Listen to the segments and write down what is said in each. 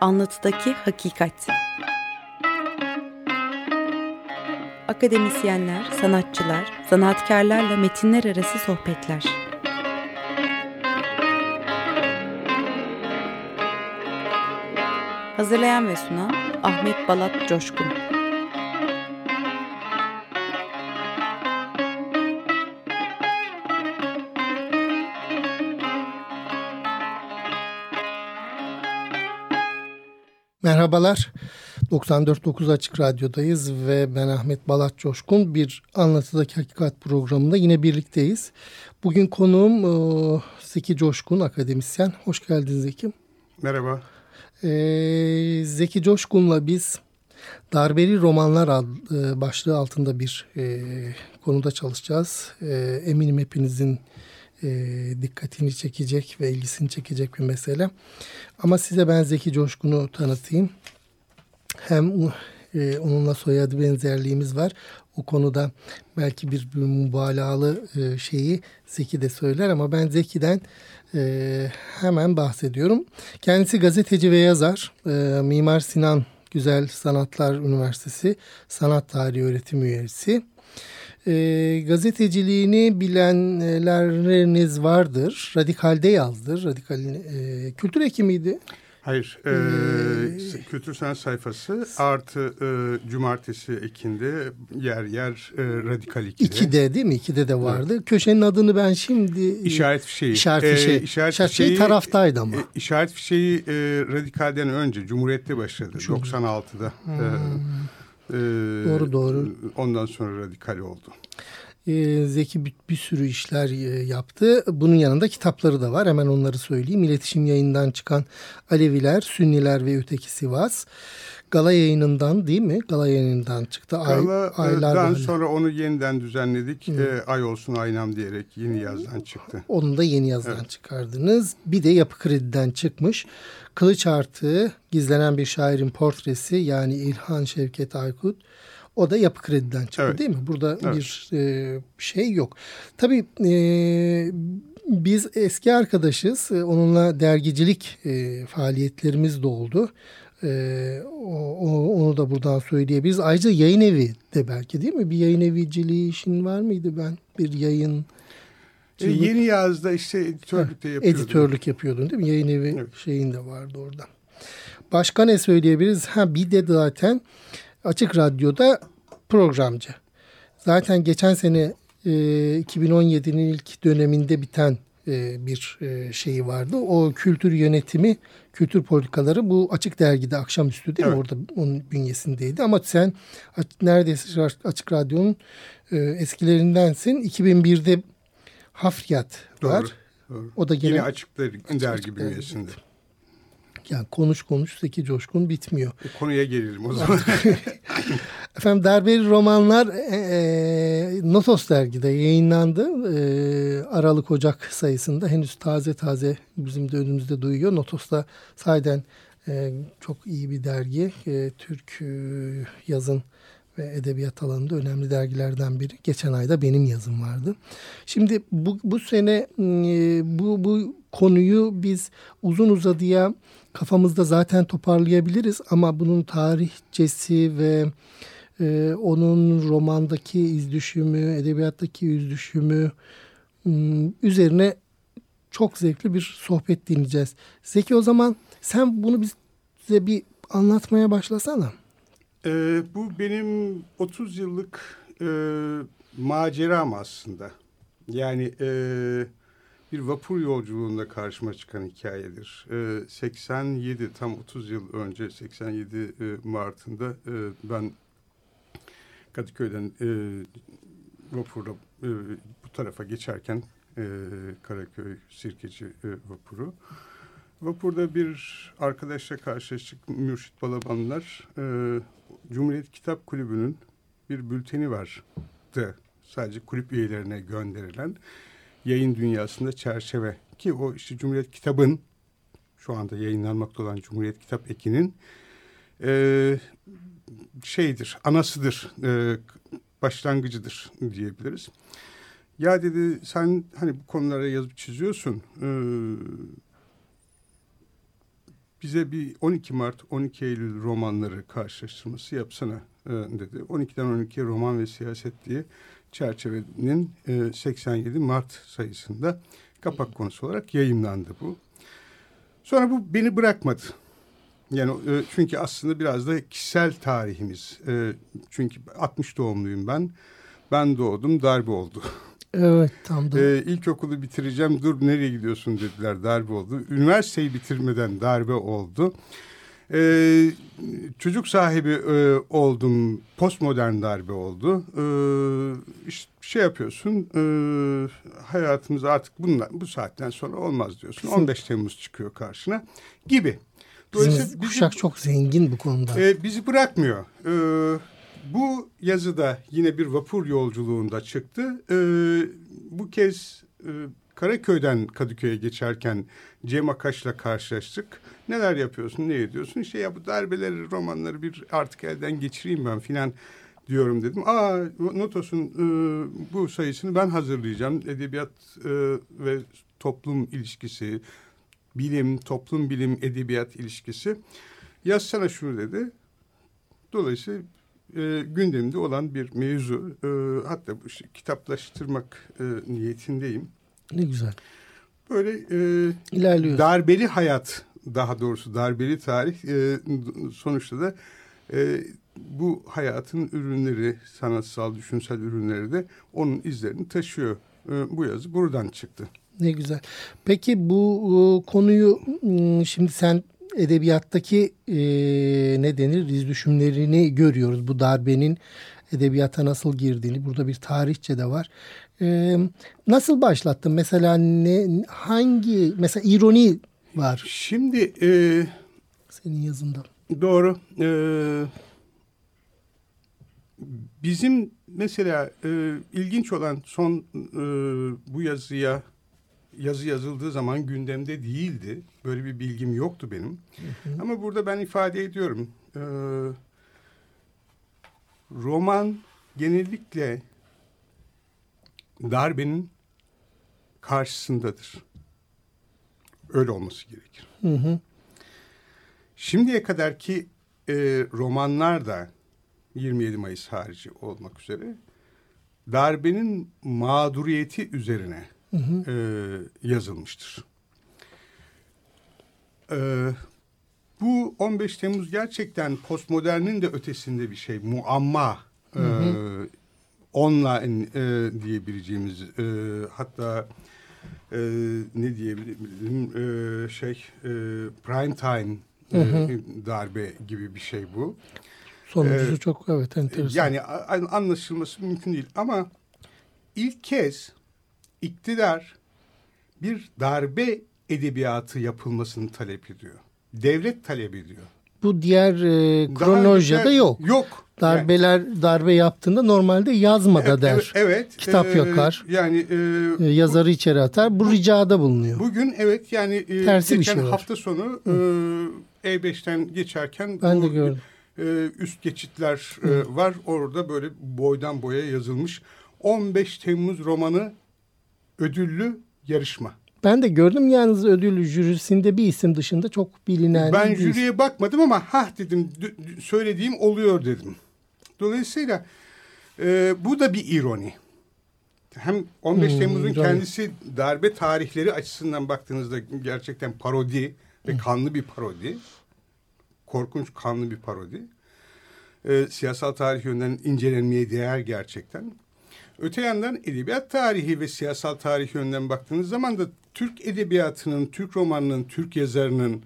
Anlatıdaki Hakikat Akademisyenler, sanatçılar, sanatkarlarla metinler arası sohbetler. Hazırlayan ve sunan Ahmet Balat Coşkun. Merhabalar. 94.9 Açık Radyo'dayız ve ben Ahmet Balat Coşkun. Bir Anlatıdaki Hakikat programında yine birlikteyiz. Bugün konuğum e, Zeki Coşkun, akademisyen. Hoş geldin Zeki. Merhaba. Ee, Zeki Coşkun'la biz Darbeli Romanlar adlı e, başlığı altında bir e, konuda çalışacağız. E, eminim hepinizin e, dikkatini çekecek ve ilgisini çekecek bir mesele. Ama size ben Zeki Coşkun'u tanıtayım. Hem e, onunla soyadı benzerliğimiz var. O konuda belki bir, bir mübalağalı e, şeyi Zeki de söyler ama ben Zeki'den e, hemen bahsediyorum. Kendisi gazeteci ve yazar. E, Mimar Sinan Güzel Sanatlar Üniversitesi Sanat Tarihi Öğretim Üyesi. E, gazeteciliğini bilenleriniz vardır. Radikal'de yazdır. Radikal e, kültür ekimiydi. Hayır, e, ee, kültür sanat sayfası artı e, cumartesi ekinde yer yer e, radikal 2'de. 2'de değil mi? 2'de de vardı. Evet. Köşenin adını ben şimdi... İşaret fişeği. İşaret fişeği. Ee, işaret, işaret fişeği taraftaydı ama. E, işaret fişeği e, radikalden önce Cumhuriyet'te başladı. Çok. 96'da. Hmm. E, e, doğru doğru. Ondan sonra radikal oldu. Ee, Zeki bir, bir sürü işler e, yaptı. Bunun yanında kitapları da var. Hemen onları söyleyeyim. İletişim yayından çıkan Aleviler, Sünniler ve Öteki Sivas. Gala yayınından değil mi? Gala yayınından çıktı. Gala'dan sonra onu yeniden düzenledik. E, ay olsun aynam diyerek yeni yazdan çıktı. Onu da yeni yazdan evet. çıkardınız. Bir de Yapı Kredi'den çıkmış. Kılıç Artığı, Gizlenen Bir Şairin Portresi yani İlhan Şevket Aykut o da yapı krediden çıktı evet. değil mi? Burada evet. bir e, şey yok. Tabii e, biz eski arkadaşız. E, onunla dergicilik e, faaliyetlerimiz de oldu. E, o, onu da buradan söyleyebiliriz. Ayrıca yayın evi de belki değil mi? Bir yayın eviciliği işin var mıydı ben? Bir yayın... E, yeni yazda işte editörlük de yapıyordum. Editörlük yapıyordun değil mi? Yayın evi evet. şeyin de vardı orada. Başka ne söyleyebiliriz? Ha bir de zaten Açık Radyo'da programcı. Zaten geçen sene e, 2017'nin ilk döneminde biten bir e, şeyi vardı. O kültür yönetimi, kültür politikaları bu açık dergide akşamüstü değil evet. mi? Orada onun bünyesindeydi. Ama sen neredeyse açık radyonun e, eskilerindensin. 2001'de Hafriyat var. Doğru, doğru. O da gene, Yine açık dergi, dergi bünyesinde. Yani konuş konuş Zeki Coşkun bitmiyor. E, konuya gelelim o zaman. Efendim Darbeli Romanlar e, e, Notos dergide yayınlandı. E, Aralık Ocak sayısında henüz taze taze bizim de önümüzde duyuyor. Notos'ta sayeden e, çok iyi bir dergi. E, Türk e, yazın ve edebiyat alanında önemli dergilerden biri. Geçen ayda benim yazım vardı. Şimdi bu, bu sene e, bu, bu konuyu biz uzun uzadıya kafamızda zaten toparlayabiliriz ama bunun tarihçesi ve e, onun romandaki izdüşümü, edebiyattaki izdüşümü ıı, üzerine çok zevkli bir sohbet dinleyeceğiz. Zeki o zaman sen bunu bize bir anlatmaya başlasana. Ee, bu benim 30 yıllık e, maceram aslında. Yani e, bir vapur yolculuğunda karşıma çıkan hikayedir. E, 87 tam 30 yıl önce 87 e, Mart'ında e, ben Kadıköy'den e, vapurla e, bu tarafa geçerken e, Karaköy Sirkeci e, vapuru. Vapurda bir arkadaşla karşılaştık Mürşit Balabanlar. E, Cumhuriyet Kitap Kulübü'nün bir bülteni vardı. Sadece kulüp üyelerine gönderilen yayın dünyasında çerçeve. Ki o işte Cumhuriyet Kitab'ın şu anda yayınlanmakta olan Cumhuriyet Kitap Eki'nin e, şeydir, anasıdır, e, başlangıcıdır diyebiliriz. Ya dedi sen hani bu konulara yazıp çiziyorsun. E, bize bir 12 Mart 12 Eylül romanları karşılaştırması yapsana e, dedi. 12'den 12 roman ve siyaset diye çerçevenin e, 87 Mart sayısında kapak konusu olarak yayınlandı bu. Sonra bu beni bırakmadı. Yani e, çünkü aslında biraz da kişisel tarihimiz. E, çünkü 60 doğumluyum ben. Ben doğdum darbe oldu. Evet tam da. Ee, ilkokulu bitireceğim dur nereye gidiyorsun dediler darbe oldu. Üniversiteyi bitirmeden darbe oldu. Ee, çocuk sahibi e, oldum postmodern darbe oldu. Ee, işte şey yapıyorsun e, hayatımız artık bundan, bu saatten sonra olmaz diyorsun. 15 Temmuz çıkıyor karşına gibi. Bizim kuşak çok zengin bu konuda. E, bizi bırakmıyor. E, bu yazıda yine bir vapur yolculuğunda çıktı. E, bu kez e, Karaköy'den Kadıköy'e geçerken Cem Akaş'la karşılaştık. Neler yapıyorsun, ne ediyorsun? İşte ya bu darbeleri, romanları bir artık elden geçireyim ben filan diyorum dedim. Aa Notos'un e, bu sayısını ben hazırlayacağım. Edebiyat e, ve toplum ilişkisi, bilim, toplum bilim, edebiyat ilişkisi. Yazsana şunu dedi. Dolayısıyla e, gündemde olan bir mevzu. E, hatta bu işte, kitaplaştırmak e, niyetindeyim. Ne güzel. Böyle e, İlerliyoruz. darbeli hayat daha doğrusu darbeli tarih e, sonuçta da e, bu hayatın ürünleri, sanatsal, düşünsel ürünleri de onun izlerini taşıyor. E, bu yazı buradan çıktı. Ne güzel. Peki bu e, konuyu şimdi sen edebiyattaki e, ne denir iz düşümlerini görüyoruz. Bu darbenin edebiyata nasıl girdiğini burada bir tarihçe de var. E, nasıl başlattın? Mesela ne hangi mesela ironi var. Şimdi e, senin yazında. Doğru. E, bizim mesela e, ilginç olan son e, bu yazıya yazı yazıldığı zaman gündemde değildi. Böyle bir bilgim yoktu benim. Hı hı. Ama burada ben ifade ediyorum. E, roman genellikle darbenin karşısındadır. Öyle olması gerekir. Hı hı. Şimdiye kadarki e, romanlar da 27 Mayıs harici olmak üzere darbenin mağduriyeti üzerine hı hı. E, yazılmıştır. E, bu 15 Temmuz gerçekten postmodernin de ötesinde bir şey. Muamma. Hı hı. E, online e, diyebileceğimiz e, hatta e, ne diyebilirim e, şey e, prime time hı hı. E, darbe gibi bir şey bu. Sonuncusu ee, çok evet enteresan. Yani anlaşılması mümkün değil ama ilk kez iktidar bir darbe edebiyatı yapılmasını talep ediyor. Devlet talep ediyor. Bu diğer e, kronolojide yok. Yok. Darbeler yani, darbe yaptığında normalde yazmada evet, der. Evet. Kitap e, yakar. Yani e, e, yazarı içeri atar. Bu ricada bulunuyor. Bugün evet yani e, Tersi geçen bir şey hafta sonu e, E5'ten geçerken ben bu, de gördüm. E, üst geçitler e, var. Orada böyle boydan boya yazılmış 15 Temmuz romanı ödüllü yarışma. Ben de gördüm yalnız ödül jürisinde bir isim dışında çok bilinen Ben jüriye isim. bakmadım ama ha dedim söylediğim oluyor dedim. Dolayısıyla e, bu da bir ironi. Hem 15 hmm, Temmuz'un kendisi darbe tarihleri açısından baktığınızda gerçekten parodi ve hmm. kanlı bir parodi. Korkunç kanlı bir parodi. E, siyasal tarih yönden incelenmeye değer gerçekten. Öte yandan edebiyat tarihi ve siyasal tarih yönden baktığınız zaman da Türk edebiyatının, Türk romanının, Türk yazarının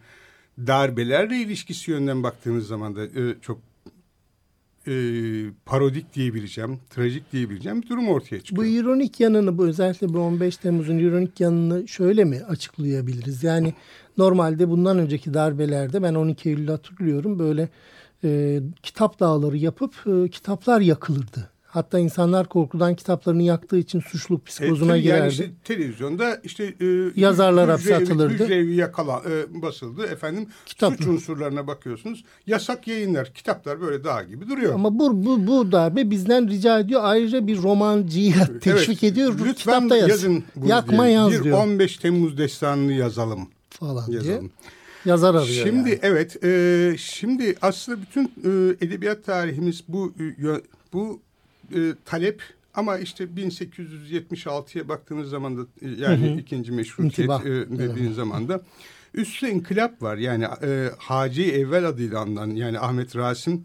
darbelerle ilişkisi yönden baktığınız zaman da e, çok e, parodik diyebileceğim, trajik diyebileceğim bir durum ortaya çıkıyor. Bu ironik yanını, bu özellikle bu 15 Temmuz'un ironik yanını şöyle mi açıklayabiliriz? Yani normalde bundan önceki darbelerde ben 12 Eylül'ü hatırlıyorum böyle e, kitap dağları yapıp e, kitaplar yakılırdı. Hatta insanlar korkudan kitaplarını yaktığı için suçluluk psikozuna e, girerdi. Yani işte, televizyonda işte e, yazarlar hapse atılırdı. Hücrevi yakala, e, basıldı. Efendim Kitap suç unsurlarına bakıyorsunuz. Yasak yayınlar. Kitaplar böyle dağ gibi duruyor. Ama bu, bu, bu darbe bizden rica ediyor. Ayrıca bir romancıya teşvik evet, ediyor. Lütfen Kitapta yaz. yazın bunu Yakma diye. yaz bir diyor. 15 Temmuz destanını yazalım. Falan yazalım. diye. yazar arıyor. Şimdi yani. evet, e, şimdi aslında bütün e, edebiyat tarihimiz bu e, bu e, talep ama işte 1876'ya baktığınız zaman da e, yani hı hı. ikinci meşrutiyet İntibah. e, dediğin evet. zaman da üstte inkılap var. Yani e, Hacı Evvel adıyla anılan yani Ahmet Rasim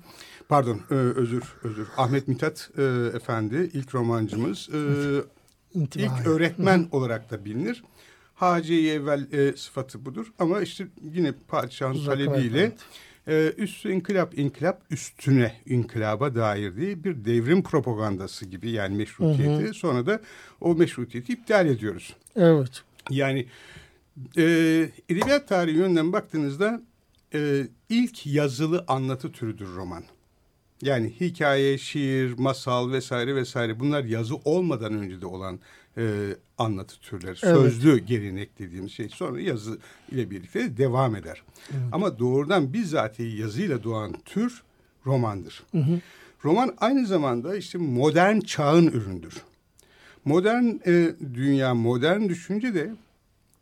pardon e, özür özür Ahmet Mithat e, Efendi ilk romancımız e, ilk öğretmen hı. olarak da bilinir. Hacı Evvel e, sıfatı budur ama işte yine padişahın talebiyle evet e, üstü inkılap, inkılap üstüne inkılaba dair diye bir devrim propagandası gibi yani meşrutiyeti. Hı hı. Sonra da o meşrutiyeti iptal ediyoruz. Evet. Yani e, edebiyat tarihi yönünden baktığınızda e, ilk yazılı anlatı türüdür roman. Yani hikaye, şiir, masal vesaire vesaire bunlar yazı olmadan önce de olan e, anlatı türleri. Evet. Sözlü gelenek dediğimiz şey sonra yazı ile birlikte devam eder. Evet. Ama doğrudan bizatihi yazıyla doğan tür romandır. Hı hı. Roman aynı zamanda işte modern çağın üründür. Modern e, dünya, modern düşünce de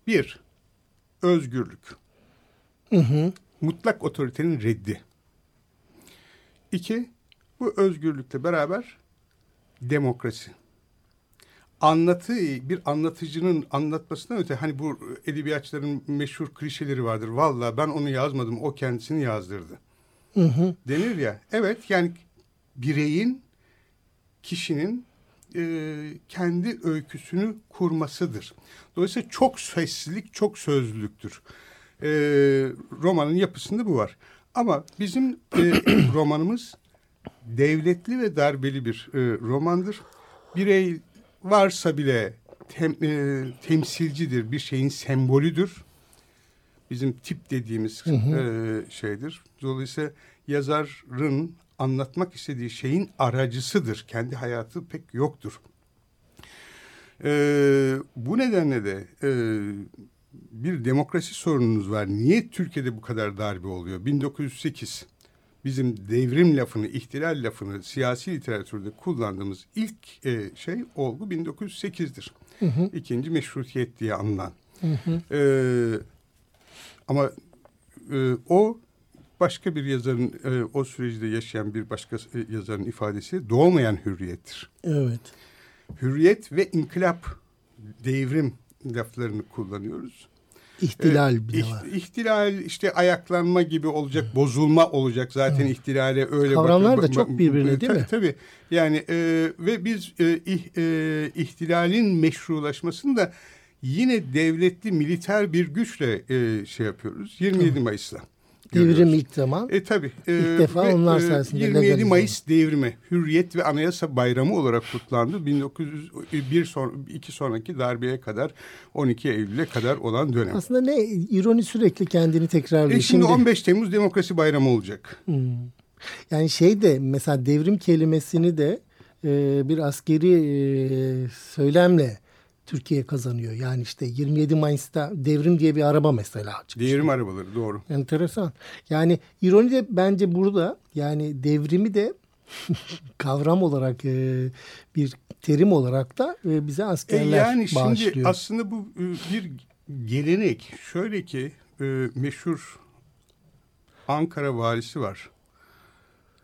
bir, özgürlük. Hı hı. Mutlak otoritenin reddi. İki, bu özgürlükle beraber demokrasi anlatı bir anlatıcının anlatmasından öte hani bu edebiyatçıların meşhur klişeleri vardır. Valla ben onu yazmadım o kendisini yazdırdı. Hı hı. Denir ya. Evet yani bireyin kişinin e, kendi öyküsünü kurmasıdır. Dolayısıyla çok seslilik, çok sözlülüktür. E, romanın yapısında bu var. Ama bizim e, romanımız devletli ve darbeli bir e, romandır. Birey varsa bile tem, e, temsilcidir, bir şeyin sembolüdür. Bizim tip dediğimiz hı hı. E, şeydir. Dolayısıyla yazarın anlatmak istediği şeyin aracısıdır. Kendi hayatı pek yoktur. E, bu nedenle de e, bir demokrasi sorununuz var. Niye Türkiye'de bu kadar darbe oluyor? 1908 bizim devrim lafını, ihtilal lafını siyasi literatürde kullandığımız ilk e, şey olgu 1908'dir. Hı hı. İkinci meşrutiyet diye anılan. Hı hı. E, ama e, o başka bir yazarın e, o sürecde yaşayan bir başka e, yazarın ifadesi doğmayan hürriyettir. Evet. Hürriyet ve inkılap, devrim laflarını kullanıyoruz. İhtilal ee, bile var. İhtilal işte ayaklanma gibi olacak, bozulma olacak zaten Hı. ihtilale öyle. Kavramlar bakın, da çok birbirine değil tabii, mi? Tabii. Yani e, ve biz e, ih, e, ihtilalin meşrulaşmasını da yine devletli militer bir güçle e, şey yapıyoruz. 27 Mayıs'ta. Devrim ilk zaman. E tabi. E, ilk defa ve, onlar e, sayesinde 27 legalize. Mayıs devrimi Hürriyet ve Anayasa Bayramı olarak kutlandı. 1901 son, iki sonraki darbeye kadar 12 Eylül'e kadar olan dönem. Aslında ne ironi sürekli kendini tekrarlıyor. E şimdi, şimdi 15 Temmuz Demokrasi Bayramı olacak. Hmm. Yani şey de mesela devrim kelimesini de e, bir askeri e, söylemle Türkiye kazanıyor. Yani işte 27 Mayıs'ta devrim diye bir araba mesela çıkmış. Devrim arabaları doğru. Enteresan. Yani ironi de bence burada yani devrimi de kavram olarak e, bir terim olarak da e, bize askerler e yani bağışlıyor. şimdi aslında bu e, bir gelenek. Şöyle ki e, meşhur Ankara valisi var.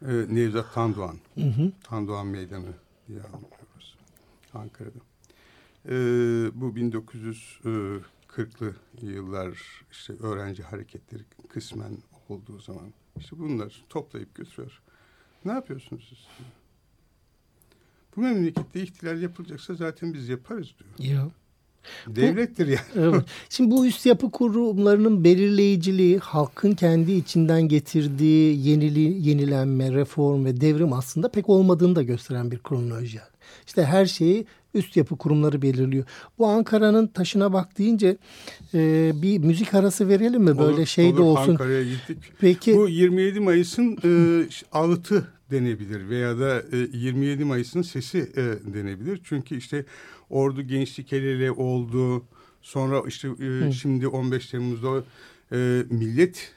E, Nevzat Tandoğan. Hı hı. Tandoğan Meydanı diye anlıyoruz Ankara'da. E, bu 1940'lı yıllar işte öğrenci hareketleri kısmen olduğu zaman işte bunlar toplayıp götürüyor. Ne yapıyorsunuz siz? Bu memlekette ihtilal yapılacaksa zaten biz yaparız diyor. Yok. Devlettir yani. Evet. Şimdi bu üst yapı kurumlarının belirleyiciliği, halkın kendi içinden getirdiği yenili, yenilenme, reform ve devrim aslında pek olmadığını da gösteren bir kronoloji. İşte her şeyi üst yapı kurumları belirliyor. Bu Ankara'nın taşına bak deyince e, bir müzik arası verelim mi? Böyle olur, şey olur, de olsun. Ankara'ya gittik. Peki. Bu 27 Mayıs'ın e, ağıtı denebilir veya da e, 27 Mayıs'ın sesi e, denebilir. Çünkü işte ordu gençlik el ele oldu. Sonra işte e, şimdi 15 Temmuz'da e, millet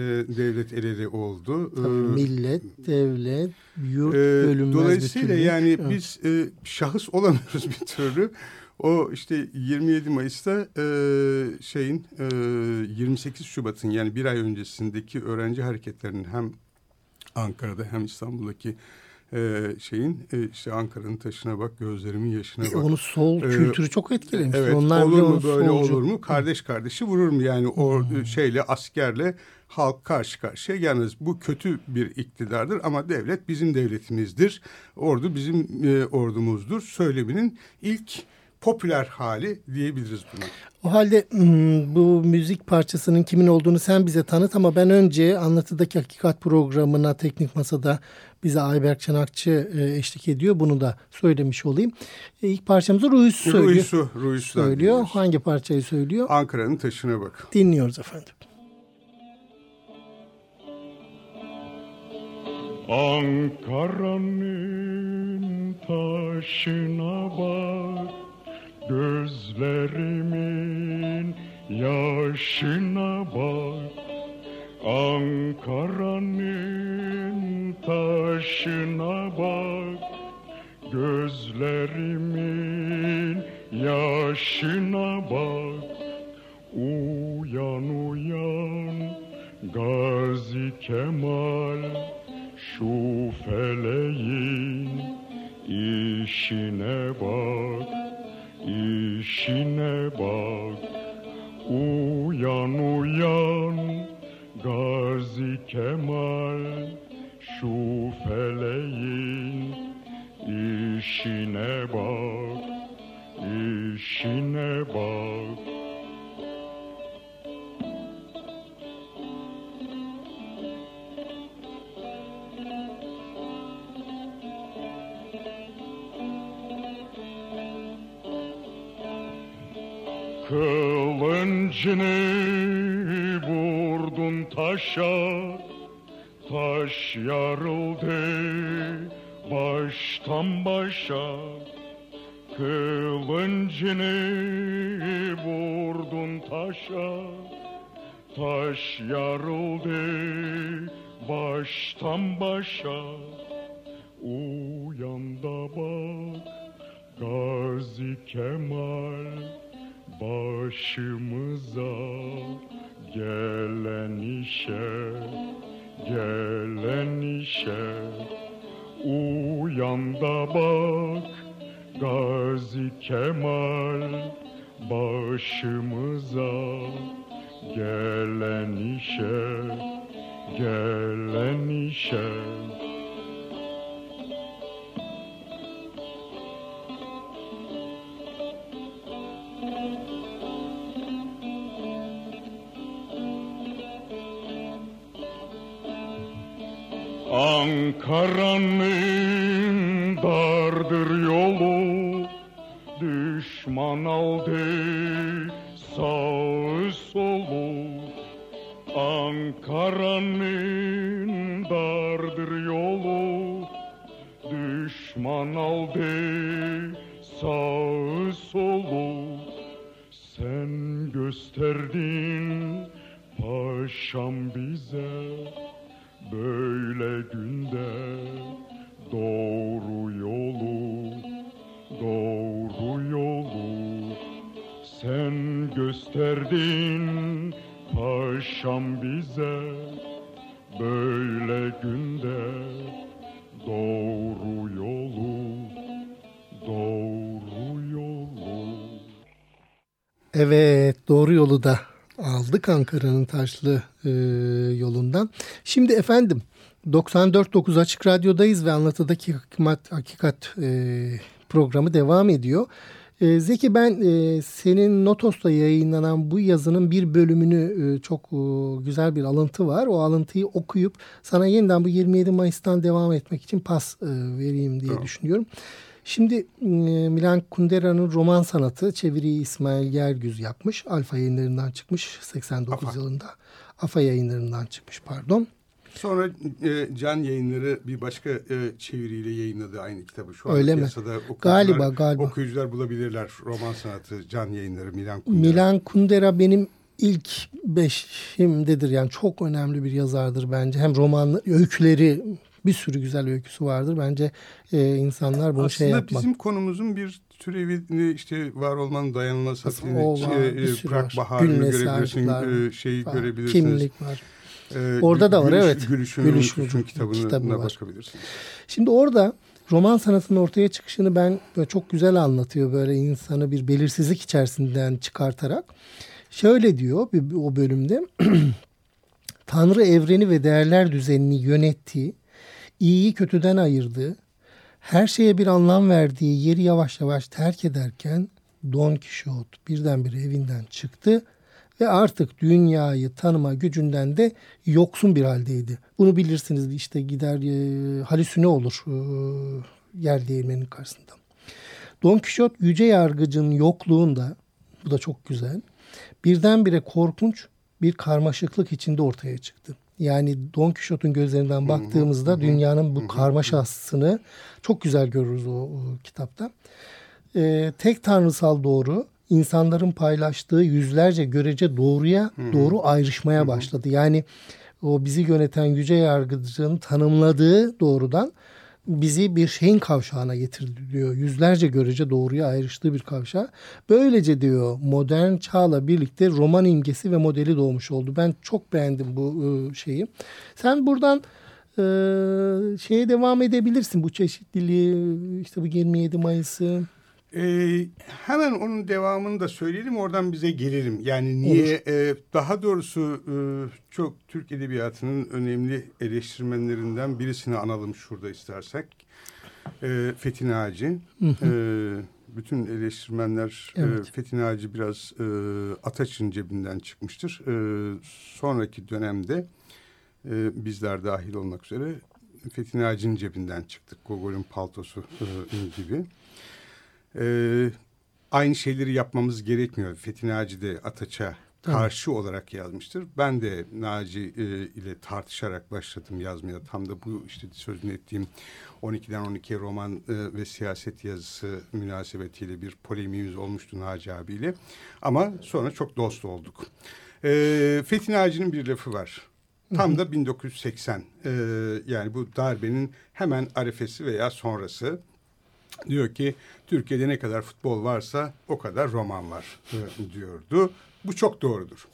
e, e, devlet el ele oldu. Tabii, ee, millet, devlet, yurt, e, bölünmez Dolayısıyla bütünlük. yani evet. biz e, şahıs olamıyoruz bir türlü. O işte 27 Mayıs'ta e, şeyin e, 28 Şubat'ın yani bir ay öncesindeki öğrenci hareketlerinin hem Ankara'da hem İstanbul'daki e, şeyin e, işte Ankara'nın taşına bak gözlerimin yaşına bak. E, onu sol ee, kültürü çok etkilemiş. Evet Onlar olur mu böyle solcu. olur mu? Kardeş kardeşi vurur mu? Yani o hmm. şeyle askerle halk karşı karşıya gelmez. Bu kötü bir iktidardır ama devlet bizim devletimizdir. Ordu bizim e, ordumuzdur. Söyleminin ilk popüler hali diyebiliriz buna. O halde hmm, bu müzik parçasının kimin olduğunu sen bize tanıt ama ben önce Anlatıdaki Hakikat programına Teknik Masa'da bize Ayberk Çanakçı e, eşlik ediyor. Bunu da söylemiş olayım. E, ilk parçamızı Ruiz söylüyor. Ruiz'u, Ruiz'den söylüyor. Dinliyoruz. Hangi parçayı söylüyor? Ankara'nın taşına bak. Dinliyoruz efendim. Ankara'nın taşına bak Gözlerimin yaşına bak. Ankara'nın taşına bak. Gözlerimin yaşına bak. Uyan uyan Gazi Kemal Şu feleğin işine bak işine bak Uyan uyan. Gazi Kemal Şu feleğin. İşine bak işine bak Kılıncını vurdun taşa Taş yarıldı baştan başa. Kılıncını vurdun taşa Taş yarıldı baştan başa. Uyan da bak Gazi Kemal başımıza gelen işe gelen işe. Uyan da bak Gazi Kemal başımıza gelen işe gelen işe Ankara'nın dardır doğru yolu da aldık Ankara'nın taşlı e, yolundan. Şimdi efendim 94.9 Açık Radyo'dayız ve Anlatıdaki Hakikat, Hakikat e, programı devam ediyor. E, Zeki ben e, senin Notos'ta yayınlanan bu yazının bir bölümünü e, çok e, güzel bir alıntı var. O alıntıyı okuyup sana yeniden bu 27 Mayıs'tan devam etmek için pas e, vereyim diye tamam. düşünüyorum. Şimdi e, Milan Kundera'nın roman sanatı çeviriyi İsmail Gergüz yapmış. Alfa yayınlarından çıkmış 89 Afa. yılında. Afa yayınlarından çıkmış pardon. Sonra e, Can Yayınları bir başka e, çeviriyle yayınladı aynı kitabı. Şu Öyle mi? Galiba galiba. Okuyucular bulabilirler roman sanatı Can Yayınları Milan Kundera. Milan Kundera benim ilk beşimdedir. Yani çok önemli bir yazardır bence. Hem roman, öyküleri bir sürü güzel öyküsü vardır. Bence e, insanlar bunu Aslında şey yapmak. bizim konumuzun bir türevi işte var olmanın dayanılmaz Aslında e, bir sürü Prag var. Baharı'nı görebilirsin, e, şeyi var, görebilirsiniz. Kimlik var. E, Orada da var, Gülüş- evet. Gülüş'ün Gülüş Suç'un kitabına kitabı var. bakabilirsiniz. Şimdi orada roman sanatının ortaya çıkışını ben böyle çok güzel anlatıyor. Böyle insanı bir belirsizlik içerisinden çıkartarak. Şöyle diyor bir, o bölümde. Tanrı evreni ve değerler düzenini yönettiği, iyiyi kötüden ayırdığı, her şeye bir anlam verdiği yeri yavaş yavaş terk ederken Don Quixote birdenbire evinden çıktı ve artık dünyayı tanıma gücünden de yoksun bir haldeydi. Bunu bilirsiniz işte gider e, halüsine olur e, yer değirmenin karşısında. Don Quixote yüce yargıcın yokluğunda bu da çok güzel. Birdenbire korkunç bir karmaşıklık içinde ortaya çıktı. Yani Don Quixote'un gözlerinden baktığımızda dünyanın bu karmaşasını çok güzel görürüz o, o kitapta. Ee, tek tanrısal doğru insanların paylaştığı yüzlerce görece doğruya doğru ayrışmaya başladı. Yani o bizi yöneten yüce yargıcının tanımladığı doğrudan bizi bir şeyin kavşağına getirdi diyor. Yüzlerce görece doğruya ayrıştığı bir kavşağı. Böylece diyor modern çağla birlikte roman imgesi ve modeli doğmuş oldu. Ben çok beğendim bu e, şeyi. Sen buradan e, şeye devam edebilirsin bu çeşitliliği işte bu 27 Mayıs'ı. Ee, hemen onun devamını da söyleyelim oradan bize gelelim. Yani niye e, daha doğrusu e, çok Türk Edebiyatı'nın önemli eleştirmenlerinden birisini analım şurada istersek. E, Fethi Naci. E, bütün eleştirmenler e, Evet. Fethi Naci biraz e, Ataç'ın cebinden çıkmıştır. E, sonraki dönemde e, bizler dahil olmak üzere Fethi Naci'nin cebinden çıktık. Gogol'ün paltosu e, gibi. Ee, aynı şeyleri yapmamız gerekmiyor. Fethi Naci de Ataç'a karşı olarak yazmıştır. Ben de Naci e, ile tartışarak başladım yazmaya. Tam da bu işte sözünü ettiğim 12'den 12'ye roman e, ve siyaset yazısı münasebetiyle bir polemiğimiz olmuştu Naci abiyle. Ama sonra çok dost olduk. E, Fethi Naci'nin bir lafı var. Tam da 1980 e, yani bu darbenin hemen arifesi veya sonrası diyor ki Türkiye'de ne kadar futbol varsa o kadar roman var diyordu. Bu çok doğrudur.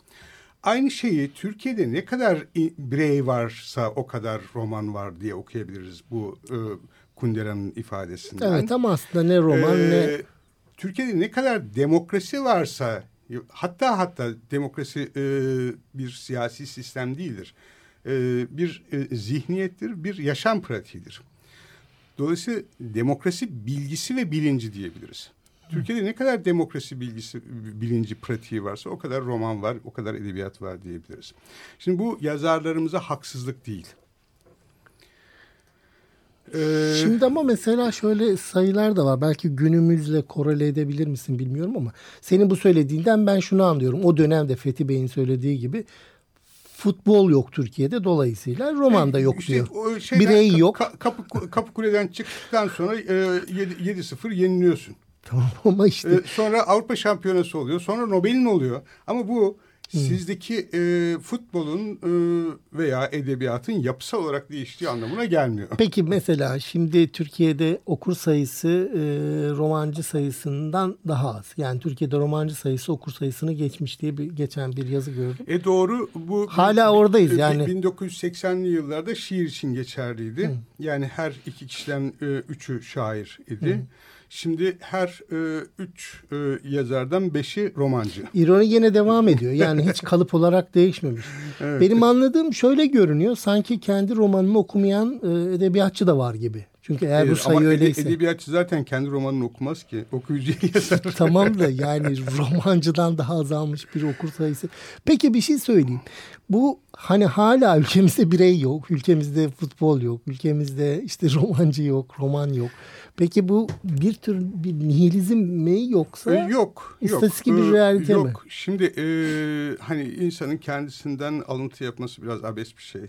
Aynı şeyi Türkiye'de ne kadar birey varsa o kadar roman var diye okuyabiliriz bu e, Kundera'nın ifadesinden. Evet ama aslında ne roman Ee, ne Türkiye'de ne kadar demokrasi varsa hatta hatta demokrasi e, bir siyasi sistem değildir. E, bir e, zihniyettir, bir yaşam pratiğidir. Dolayısıyla demokrasi bilgisi ve bilinci diyebiliriz. Türkiye'de ne kadar demokrasi bilgisi, bilinci, pratiği varsa o kadar roman var, o kadar edebiyat var diyebiliriz. Şimdi bu yazarlarımıza haksızlık değil. Ee, Şimdi ama mesela şöyle sayılar da var. Belki günümüzle korele edebilir misin bilmiyorum ama senin bu söylediğinden ben şunu anlıyorum. O dönemde Fethi Bey'in söylediği gibi futbol yok Türkiye'de dolayısıyla roman da yok İşte diyor. o şeyden, Birey ka- yok. ka- kapı, kapı kuleden çıktıktan sonra e, 7-0 yeniliyorsun. Tamam ama işte E, sonra Avrupa Şampiyonası oluyor. Sonra Nobel'in oluyor. Ama bu sizdeki e, futbolun e, veya edebiyatın yapısal olarak değiştiği anlamına gelmiyor. Peki mesela şimdi Türkiye'de okur sayısı e, romancı sayısından daha az. Yani Türkiye'de romancı sayısı okur sayısını geçmiş diye bir, geçen bir yazı gördüm. E doğru bu Hala oradayız e, yani. 1980'li yıllarda şiir için geçerliydi. Yani her iki kişiden e, üçü şair idi. Şimdi her e, üç e, yazardan beşi romancı. İroni yine devam ediyor. Yani hiç kalıp olarak değişmemiş. Evet. Benim anladığım şöyle görünüyor. Sanki kendi romanını okumayan e, edebiyatçı da var gibi. Çünkü eğer bu Evet, sayı ama öyleyse. edebiyatçı zaten kendi romanını okumaz ki. Okuyucuya yazar. tamam da yani romancıdan daha azalmış bir okur sayısı. Peki bir şey söyleyeyim. Bu hani hala ülkemizde birey yok. Ülkemizde futbol yok. Ülkemizde işte romancı yok. Roman yok. Peki bu bir tür bir nihilizm mi yoksa? Ee, yok. yok. İstatistik bir Ee, realite yok. mi? Şimdi e, hani insanın kendisinden alıntı yapması biraz abes bir şey.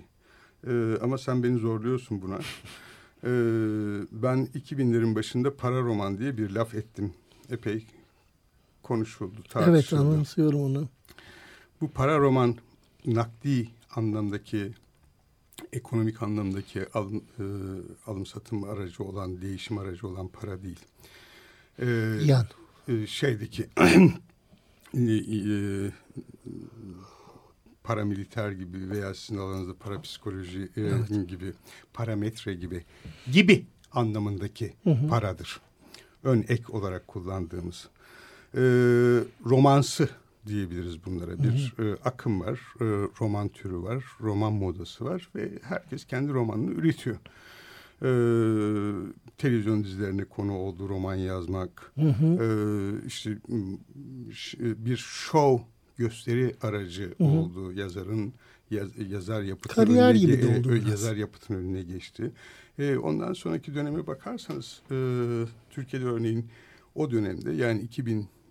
E, ama sen beni zorluyorsun buna. E, ben 2000'lerin başında para roman diye bir laf ettim. Epey konuşuldu, Evet tartışıldı. anımsıyorum onu. bu para roman nakdi anlamdaki ekonomik anlamdaki alım, e, alım satım aracı olan değişim aracı olan para değil. E, Yan. e, şeydeki e, e, paramiliter gibi veya sizin alanınızda parapsikoloji e, gibi parametre gibi gibi anlamındaki paradır. Ön ek olarak kullandığımız e, romansı diyebiliriz bunlara. Bir e, akım var, e, roman türü var, roman modası var ve herkes kendi romanını üretiyor. E, televizyon dizilerine konu oldu roman yazmak, e, işte ş- bir show gösteri aracı oldu yazarın yaz- yazar yapıtının Kariyer önüne gibi ge- de oldu e, yazar yapıtının önüne geçti. E, ondan sonraki döneme bakarsanız e, Türkiye'de örneğin o dönemde yani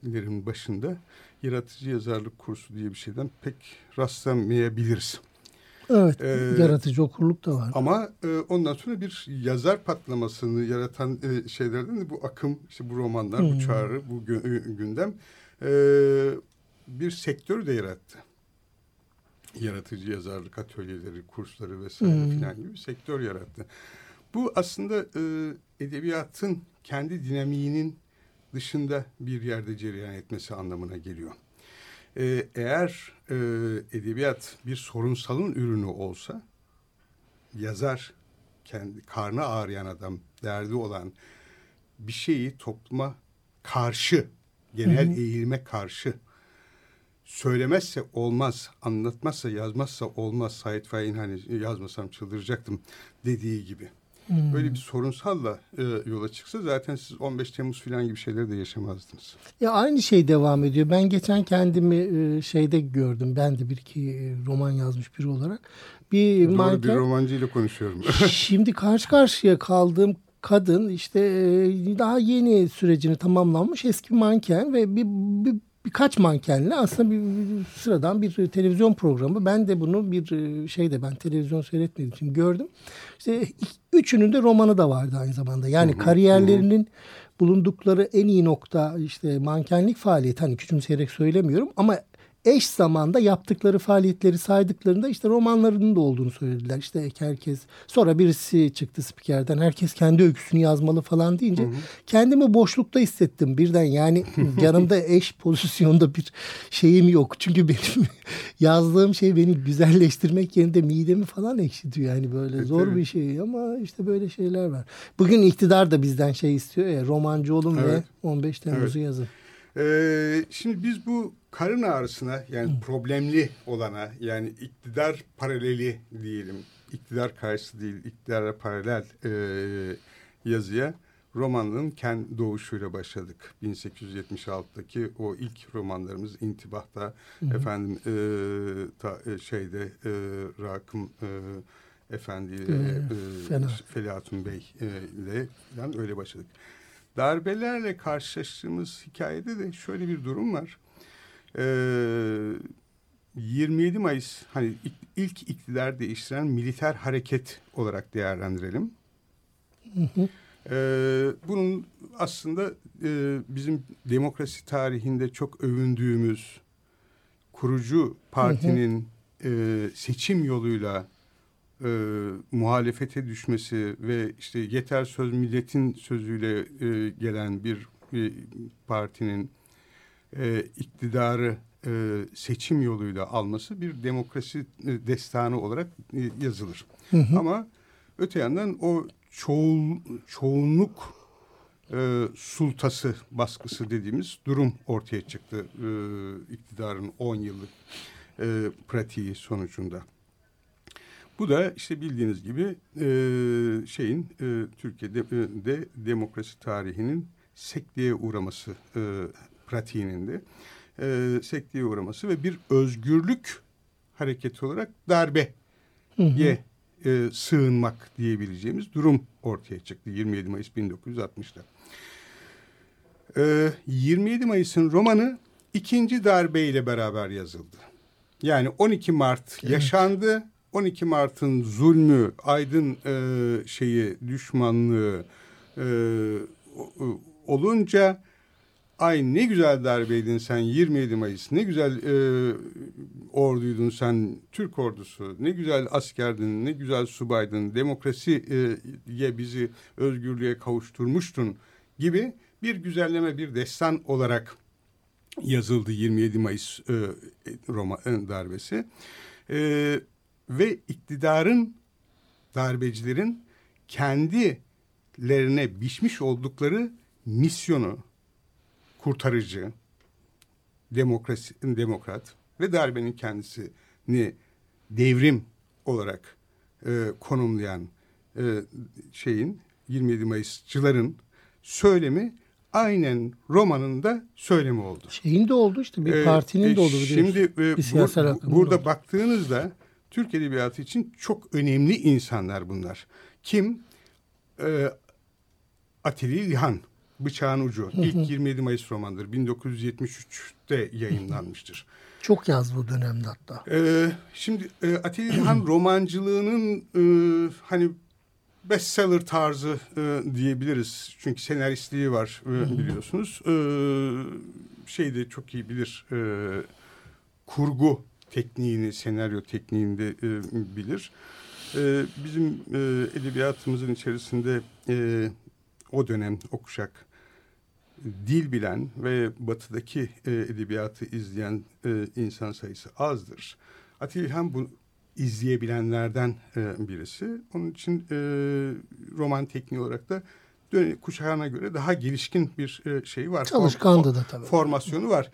2000'lerin başında yaratıcı yazarlık kursu diye bir şeyden pek rastlamayabiliriz. Evet. Ee, yaratıcı okurluk da var. Ama e, ondan sonra bir yazar patlamasını yaratan e, şeylerden de bu akım, işte bu romanlar, bu çağrı, bu gü- e, gündem e, bir sektör de yarattı. Yaratıcı yazarlık atölyeleri, kursları vesaire filan gibi bir sektör yarattı. Bu aslında e, edebiyatın kendi dinamiğinin dışında bir yerde cereyan etmesi anlamına geliyor. E, eğer e, edebiyat bir sorunsalın ürünü olsa yazar kendi karnı ağrıyan adam derdi olan bir şeyi topluma karşı genel eğilime karşı söylemezse olmaz, anlatmazsa yazmazsa olmaz. Said Faik'in hani yazmasam çıldıracaktım dediği gibi. Böyle bir sorunsalla e, yola çıksa zaten siz 15 Temmuz falan gibi şeyleri de yaşamazdınız. Ya aynı şey devam ediyor. Ben geçen kendimi e, şeyde gördüm. Ben de bir iki e, roman yazmış biri olarak. Bir Doğru manken. bir romancıyla konuşuyorum. Şimdi karşı karşıya kaldığım kadın işte e, daha yeni sürecini tamamlanmış eski manken ve bir, bir birkaç mankenle aslında bir, bir sıradan bir televizyon programı. Ben de bunu bir e, şeyde ben televizyon seyretmediğim için gördüm. İşte üçünün de romanı da vardı aynı zamanda. Yani kariyerlerinin bulundukları en iyi nokta işte mankenlik faaliyeti hani küçümseyerek söylemiyorum ama eş zamanda yaptıkları faaliyetleri saydıklarında işte romanlarının da olduğunu söylediler. İşte herkes sonra birisi çıktı spikerden herkes kendi öyküsünü yazmalı falan deyince kendimi boşlukta hissettim birden yani yanımda eş pozisyonda bir şeyim yok. Çünkü benim yazdığım şey beni güzelleştirmek yerine midemi falan ekşitiyor yani böyle zor tabii. bir şey ama işte böyle şeyler var. Bugün iktidar da bizden şey istiyor ya romancı olun Evet. ve 15 Temmuz'u Evet. yazın. Ee, şimdi biz bu karın ağrısına yani problemli olana yani iktidar paraleli diyelim. iktidar karşısı değil iktidara paralel e, yazıya romanın kendi doğuşuyla başladık. 1876'daki o ilk romanlarımız İntibah'ta efendim e, ta, e, şeyde e, Rakım e, Efendi e, Fena. Felahatun Bey e, ile falan öyle başladık. Darbelerle karşılaştığımız hikayede de şöyle bir durum var. Ee, 27 Mayıs hani ilk, iktidar değiştiren militer hareket olarak değerlendirelim. Ee, bunun aslında e, bizim demokrasi tarihinde çok övündüğümüz kurucu partinin e, seçim yoluyla e, muhalefete düşmesi ve işte yeter söz milletin sözüyle e, gelen bir, bir partinin e, iktidarı e, seçim yoluyla alması bir demokrasi e, destanı olarak e, yazılır. Ama öte yandan o çoğul, çoğunluk e, sultası baskısı dediğimiz durum ortaya çıktı e, iktidarın 10 yıllık e, pratiği sonucunda. Bu da işte bildiğiniz gibi e, şeyin e, Türkiye'de e, de demokrasi tarihinin sekteye uğraması e, pratiğinin de e, sekteye uğraması ve bir özgürlük hareketi olarak darbeye e, sığınmak diyebileceğimiz durum ortaya çıktı 27 Mayıs 1960'da. E, 27 Mayıs'ın romanı ikinci darbeyle beraber yazıldı. Yani 12 Mart yaşandı. 12 Mart'ın zulmü, aydın e, şeyi, düşmanlığı e, o- olunca ay ne güzel darbeydin sen 27 Mayıs. Ne güzel e, orduydun sen Türk ordusu. Ne güzel askerdin ne güzel subaydın. Demokrasiye bizi özgürlüğe kavuşturmuştun gibi bir güzelleme bir destan olarak yazıldı 27 Mayıs e, Roma e, darbesi. E, ve iktidarın darbecilerin kendilerine biçmiş oldukları misyonu kurtarıcı, demokrasi, demokrat ve darbenin kendisini devrim olarak e, konumlayan e, şeyin 27 Mayısçıların söylemi aynen romanın da söylemi oldu. Şeyin de oldu işte bir Ee, partinin e, de oldu. Şimdi e, bir bur- burada da oldu. baktığınızda Türk Edebiyatı için çok önemli insanlar bunlar. Kim? Ee, Atilla İlhan, Bıçağın Ucu. İlk 27 Mayıs romandır. 1973'te yayınlanmıştır. Çok yazdı o dönemde hatta. Ee, şimdi e, Atilla İlhan romancılığının e, hani bestseller tarzı e, diyebiliriz. Çünkü senaristliği var e, biliyorsunuz. E, şey de çok iyi bilir. E, kurgu tekniğini, senaryo tekniğini de e, bilir. E, bizim e, edebiyatımızın içerisinde e, o dönem o kuşak dil bilen ve batıdaki e, edebiyatı izleyen e, insan sayısı azdır. Atilla İlhan bu izleyebilenlerden e, birisi. Onun için e, roman tekniği olarak da dönem, kuşağına göre daha gelişkin bir e, şey var. Çalışkandı da tabii. Formasyonu var.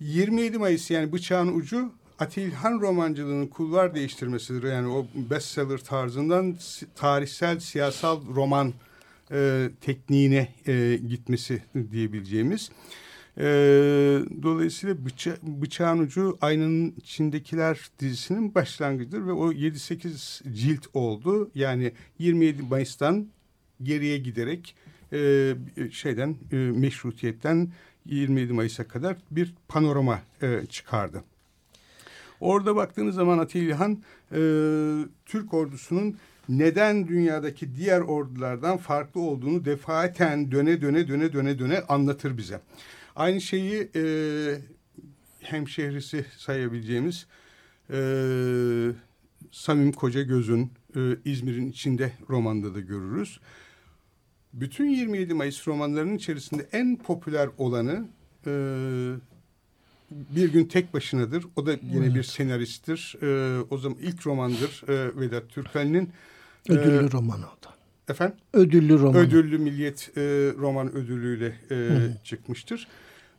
27 Mayıs yani bıçağın ucu Atilla İlhan romancılığının kulvar değiştirmesidir. Yani o bestseller tarzından tarihsel siyasal roman e, tekniğine e, gitmesi diyebileceğimiz. E, dolayısıyla bıça, Bıçağın Ucu Aynanın içindekiler dizisinin başlangıcıdır ve o 7-8 cilt oldu. Yani 27 Mayıs'tan geriye giderek e, şeyden e, meşrutiyetten 27 Mayıs'a kadar bir panorama e, çıkardı. Orada baktığınız zaman Atilla İlhan e, Türk ordusunun neden dünyadaki diğer ordulardan farklı olduğunu defaten döne döne döne döne döne anlatır bize. Aynı şeyi e, hemşehrisi sayabileceğimiz e, Samim Kocagöz'ün e, İzmir'in içinde romanda da görürüz. Bütün 27 Mayıs romanlarının içerisinde en popüler olanı e, bir gün tek başınadır. O da yine Evet. bir senaristtir. E, o zaman ilk romandır e, Vedat Türkali'nin. Ödüllü Ee, roman o da. Efendim? Ödüllü roman. Ödüllü Milliyet e, roman ödülüyle e, çıkmıştır.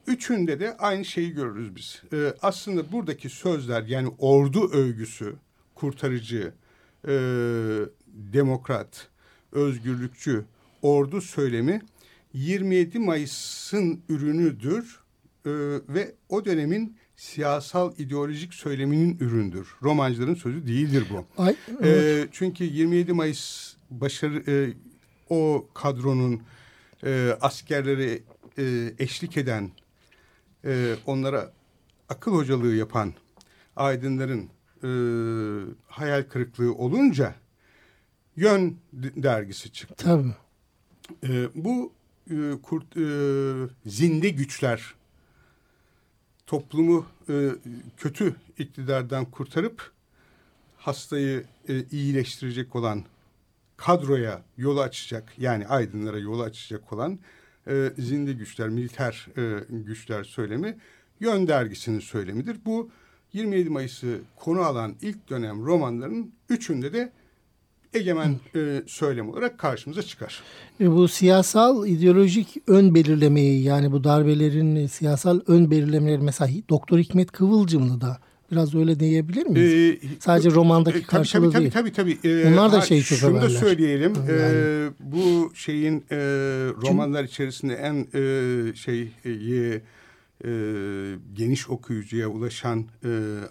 Üçünde de aynı şeyi görürüz biz. E, aslında buradaki sözler yani ordu övgüsü, kurtarıcı, e, demokrat, özgürlükçü, ordu söylemi 27 Mayıs'ın ürünüdür e, ve o dönemin siyasal ideolojik söyleminin üründür. Romancıların sözü değildir bu. Ay, evet. E, çünkü 27 Mayıs başarı e, o kadronun e, askerleri e, eşlik eden, e, onlara akıl hocalığı yapan aydınların e, hayal kırıklığı olunca Yön dergisi çıktı. Tabii. E, bu e, kurt, e, zinde güçler toplumu e, kötü iktidardan kurtarıp hastayı e, iyileştirecek olan kadroya yol açacak yani aydınlara yol açacak olan e, zinde güçler, militer e, güçler söylemi Yön dergisinin söylemidir. Bu 27 Mayıs'ı konu alan ilk dönem romanların üçünde de egemen e, söylem olarak karşımıza çıkar. E, bu siyasal ideolojik ön belirlemeyi yani bu darbelerin e, siyasal ön belirlemeleri mesela Doktor Hikmet Kıvılcımlı da biraz öyle diyebilir miyiz? Ee, Sadece romandaki e, tabii, karşılığı tabii, değil. Tabii tabii. Ee, Onlar da ha, şeyi çok Şunu da söyleyelim. Yani. Ee, bu şeyin e, romanlar içerisinde en e, şey e, e, geniş okuyucuya ulaşan e,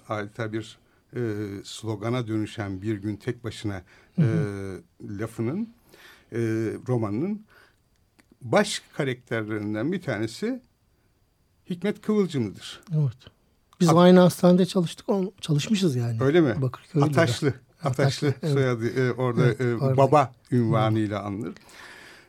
adeta bir e, slogana dönüşen bir gün tek başına e, lafının e, romanının baş karakterlerinden bir tanesi Hikmet Kıvılcımlı'dır. Evet. Biz At- aynı hastanede çalıştık, çalışmışız yani. Öyle mi? Bakırköy'de. de. Ataşlı. Ataşlı evet. soyadı e, orada Evet, e, baba ünvanıyla anılır.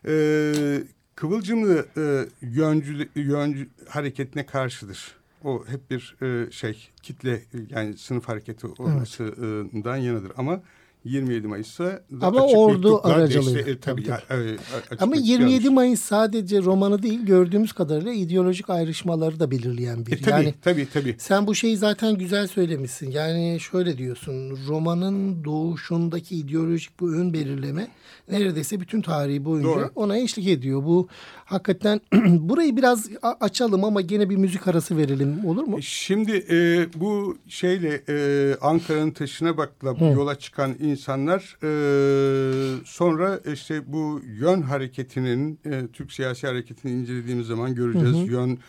E, Kıvılcımlı e, yöncü, yöncü hareketine karşıdır. O hep bir e, şey kitle yani sınıf hareketi olmasından yanıdır ama 27 Mayıs'ta ama ordu aracılığıyla. Işte, e, tabii, tabii, tabii. Ya, e, ama 27 yanlış. Mayıs sadece romanı değil gördüğümüz kadarıyla ideolojik ayrışmaları da belirleyen bir. E, tabii, yani tabii tabii. Sen bu şeyi zaten güzel söylemişsin. Yani şöyle diyorsun romanın doğuşundaki ideolojik bu ön belirleme neredeyse bütün tarihi boyunca Doğru. ona eşlik ediyor. Bu hakikaten burayı biraz açalım ama gene bir müzik arası verelim olur mu? Şimdi e, bu şeyle e, Ankara'nın taşına bakla Hı. yola çıkan insanlar e, sonra işte bu yön hareketinin e, Türk siyasi hareketini incelediğimiz zaman göreceğiz. Hı hı. Yön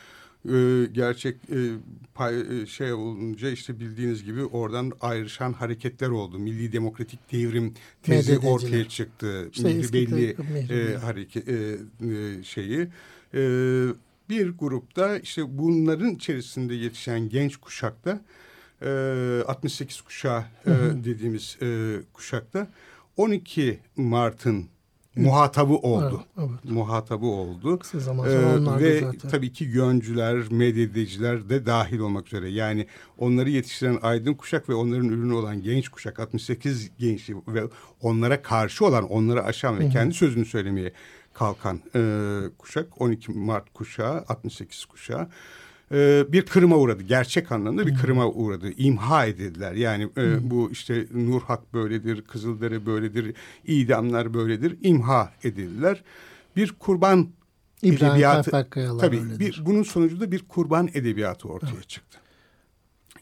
e, gerçek e, pay, e, şey olunca işte bildiğiniz gibi oradan ayrışan hareketler oldu. Milli Demokratik Devrim tezi ortaya çıktı. İşte Mihri belli e, hareket e, e, şeyi. E, bir grupta işte bunların içerisinde yetişen genç kuşakta e, 68 kuşağı e, dediğimiz e, kuşakta 12 Mart'ın muhatabı oldu. Evet, evet. Muhatabı oldu. Kısa zaman ee, ve zaten. tabii ki yöncüler, medyadeciler de dahil olmak üzere. Yani onları yetiştiren aydın kuşak ve onların ürünü olan genç kuşak 68 gençliği ve onlara karşı olan, onları aşan ve kendi sözünü söylemeye kalkan e, kuşak 12 Mart kuşağı, 68 kuşağı e, bir kırıma uğradı. Gerçek anlamda bir kırıma uğradı. İmha edildiler. Yani e, bu işte Nurhak böyledir, Kızıldere böyledir, idamlar böyledir. İmha edildiler. Bir kurban İbrahim edebiyatı. Tabii bir, bunun sonucunda bir kurban edebiyatı ortaya evet. çıktı.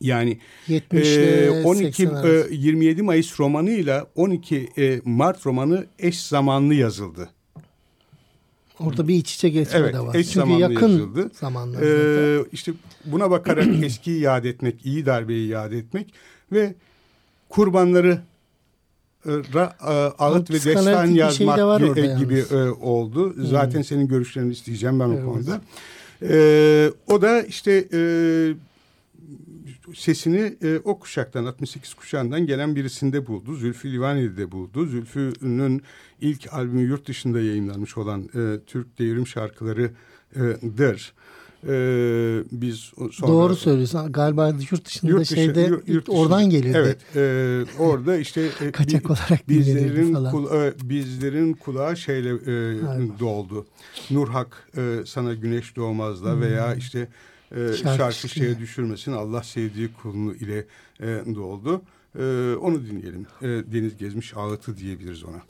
Yani e, 12 e, 27 Mayıs romanıyla 12 e, Mart romanı eş zamanlı yazıldı. Orada bir iç içe geçme evet, de var. Eş Çünkü yakın yazıldı. zamanlar ee, İşte buna bakarak eskiyi yad etmek, iyi darbeyi yad etmek ve kurbanları ra, e, ağıt ve destan yazmak şey de gibi e, oldu. Hmm. Zaten senin görüşlerini isteyeceğim ben evet. o konuda. Ee, o da işte e, sesini e, o kuşaktan 68 kuşağından gelen birisinde buldu. Zülfü Livaneli'de buldu. Zülfü'nün ilk albümü yurt dışında yayınlanmış olan e, Türk Devrim Şarkıları'dır. Ee, biz sonra doğru söylüyorsun galiba yurt dışında yurt dışı, şeyde yurt, yurt dışında, oradan geliyor. Evet e, orada işte e, kaçak olarak bizlerin falan. Kula, e, bizlerin kulağı şeyle e, doldu. Nurhak e, sana güneş doğmazla hmm. veya işte e, şarkı, şarkı şeye düşürmesin Allah sevdiği kulunu ile e, doldu. E, onu dinleyelim. E, Deniz Gezmiş Ağıtı diyebiliriz ona.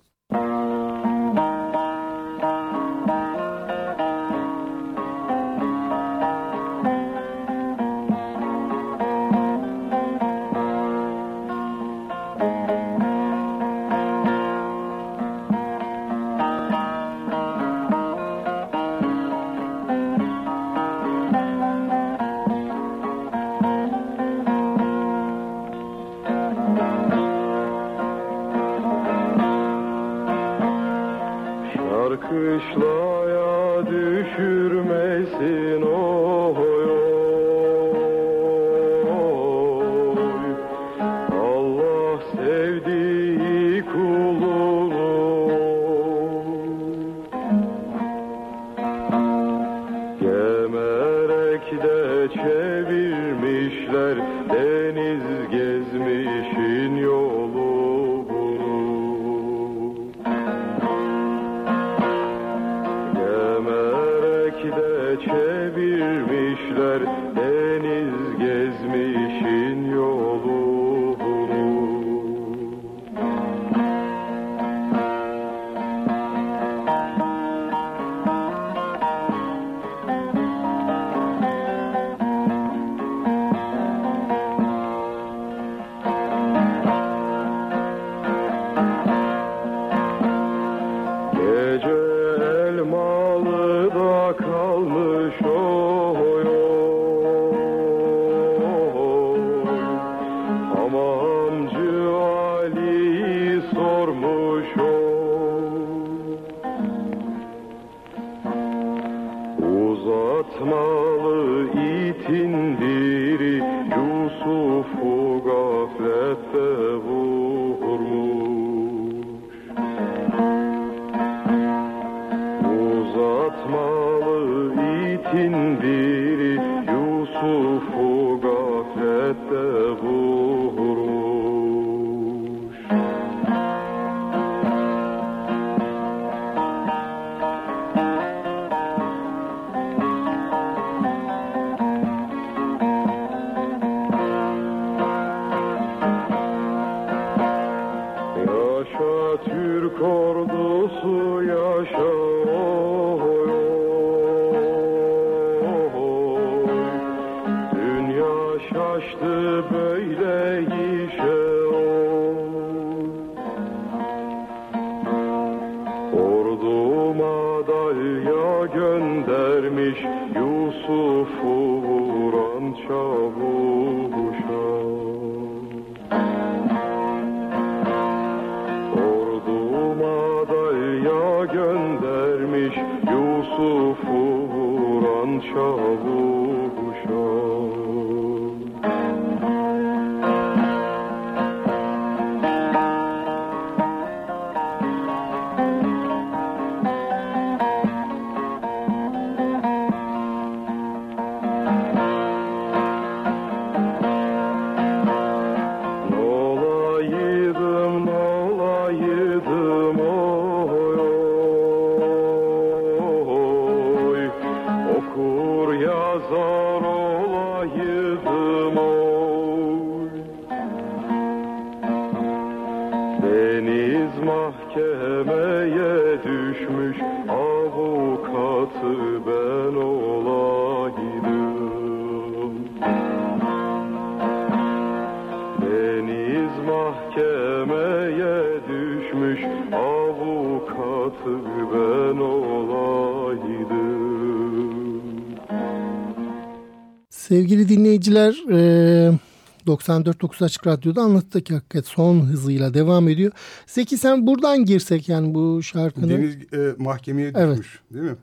Dinleyiciler e, 94.9 Açık Radyo'da anlattık hakikat son hızıyla devam ediyor. Zeki sen buradan girsek yani bu şarkının. Deniz e, mahkemeye Evet. düşmüş değil mi?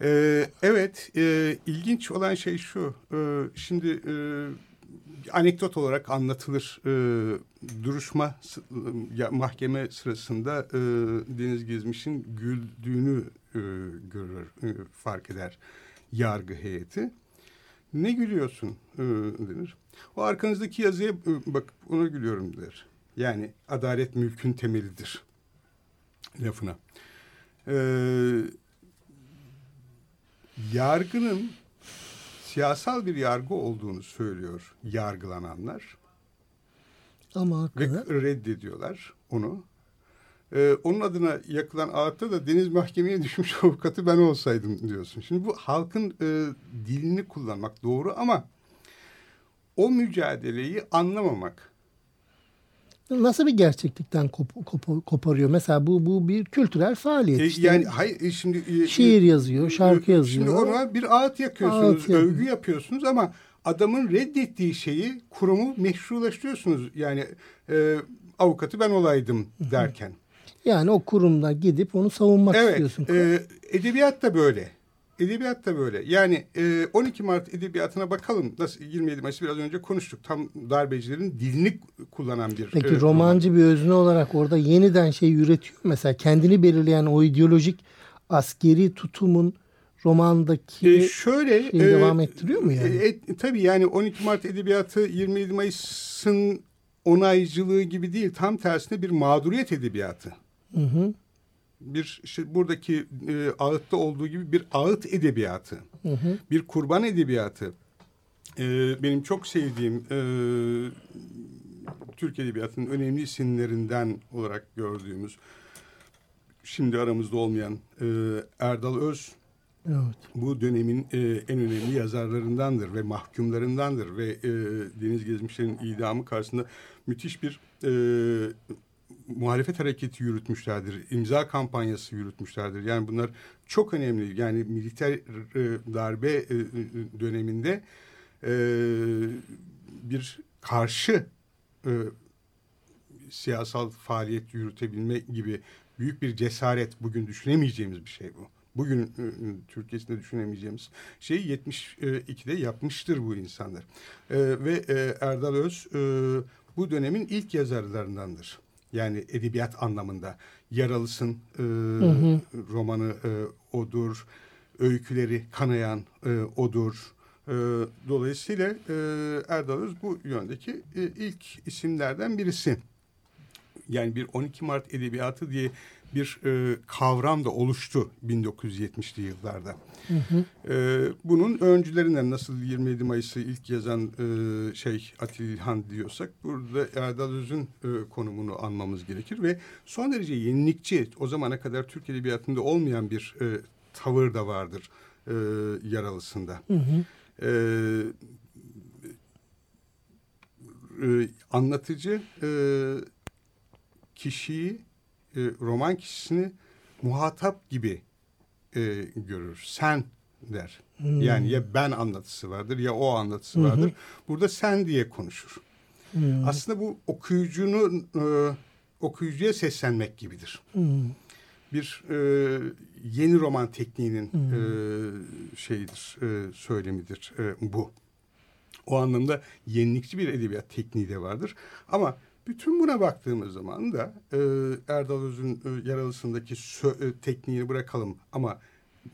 E, evet e, ilginç olan şey şu. E, şimdi e, anekdot olarak anlatılır. E, duruşma ya, mahkeme sırasında e, Deniz Gezmiş'in güldüğünü e, görür, e, fark eder yargı heyeti. Ne gülüyorsun e, denir. O arkanızdaki yazıya e, bak ona gülüyorum der. Yani adalet mülkün temelidir lafına. Ee, yargının siyasal bir yargı olduğunu söylüyor yargılananlar Ama ve hakikaten. reddediyorlar onu. Ee, onun adına yakılan ağıtta da deniz mahkemeye düşmüş avukatı ben olsaydım diyorsun. Şimdi bu halkın e, dilini kullanmak doğru ama o mücadeleyi anlamamak. Nasıl bir gerçeklikten kop, kop- koparıyor? Mesela bu bu bir kültürel faaliyet. E, işte. yani hayır e, şimdi e, Şiir yazıyor, şarkı e, yazıyor. Şimdi ona bir ağıt yakıyorsunuz, Ağıt övgü yapıyorsunuz ama adamın reddettiği şeyi kurumu meşrulaştırıyorsunuz. Yani e, avukatı ben olaydım derken. Yani o kurumda gidip onu savunmak Evet, istiyorsun. e, edebiyat da böyle. Edebiyat da böyle. Yani e, 12 Mart edebiyatına bakalım. Nasıl 27 Mayıs biraz önce konuştuk. Tam darbecilerin dilini kullanan bir Peki e, romancı bir özne olarak orada yeniden şey üretiyor. Mesela kendini belirleyen o ideolojik askeri tutumun romandaki E, şöyle şeyi devam ettiriyor mu yani? E, e, tabii yani 12 Mart edebiyatı 27 Mayıs'ın onaycılığı gibi değil. Tam tersine bir mağduriyet edebiyatı. Hı hı, Bir işte buradaki e, ağıtta olduğu gibi bir ağıt edebiyatı. hı hı. Bir kurban edebiyatı. E, benim çok sevdiğim e, Türk Edebiyatı'nın önemli isimlerinden olarak gördüğümüz şimdi aramızda olmayan e, Erdal Öz Evet. bu dönemin e, en önemli yazarlarındandır ve mahkumlarındandır ve e, Deniz Gezmişler'in idamı karşısında müthiş bir e, muhalefet hareketi yürütmüşlerdir. imza kampanyası yürütmüşlerdir. Yani bunlar çok önemli. Yani militer e, darbe e, döneminde e, bir karşı e, siyasal faaliyet yürütebilme gibi büyük bir cesaret bugün düşünemeyeceğimiz bir şey bu. Bugün e, Türkiye'sinde düşünemeyeceğimiz şeyi 72'de yapmıştır bu insanlar. E, ve e, Erdal Öz e, bu dönemin ilk yazarlarındandır. Yani edebiyat anlamında. Yaralısın e, romanı e, odur. Öyküleri kanayan e, odur. E, dolayısıyla e, Erdal Öz bu yöndeki e, ilk isimlerden birisi. Yani bir 12 Mart Edebiyatı diye bir e, kavram da oluştu 1970'li yıllarda. Hı hı. E, bunun öncülerinden nasıl 27 Mayıs'ı ilk yazan e, şey Atilla İlhan diyorsak burada Erdal Öz'ün e, konumunu anmamız gerekir ve son derece yenilikçi o zamana kadar Türk Edebiyatı'nda olmayan bir e, tavır da vardır e, yaralısında. Hı hı. E, e, anlatıcı e, kişiyi e, roman kişisini muhatap gibi e, görür. Sen der. Hmm. Yani ya ben anlatısı vardır ya o anlatısı hmm. vardır. Burada sen diye konuşur. Hmm. Aslında bu okuyucunun e, okuyucuya seslenmek gibidir. Hmm. Bir e, yeni roman tekniğinin hmm. e, şeyidir, e, söylemidir e, bu. O anlamda yenilikçi bir edebiyat tekniği de vardır. Ama bütün buna baktığımız zaman da e, Erdal Öz'ün e, yaralısındaki sö, e, tekniğini bırakalım ama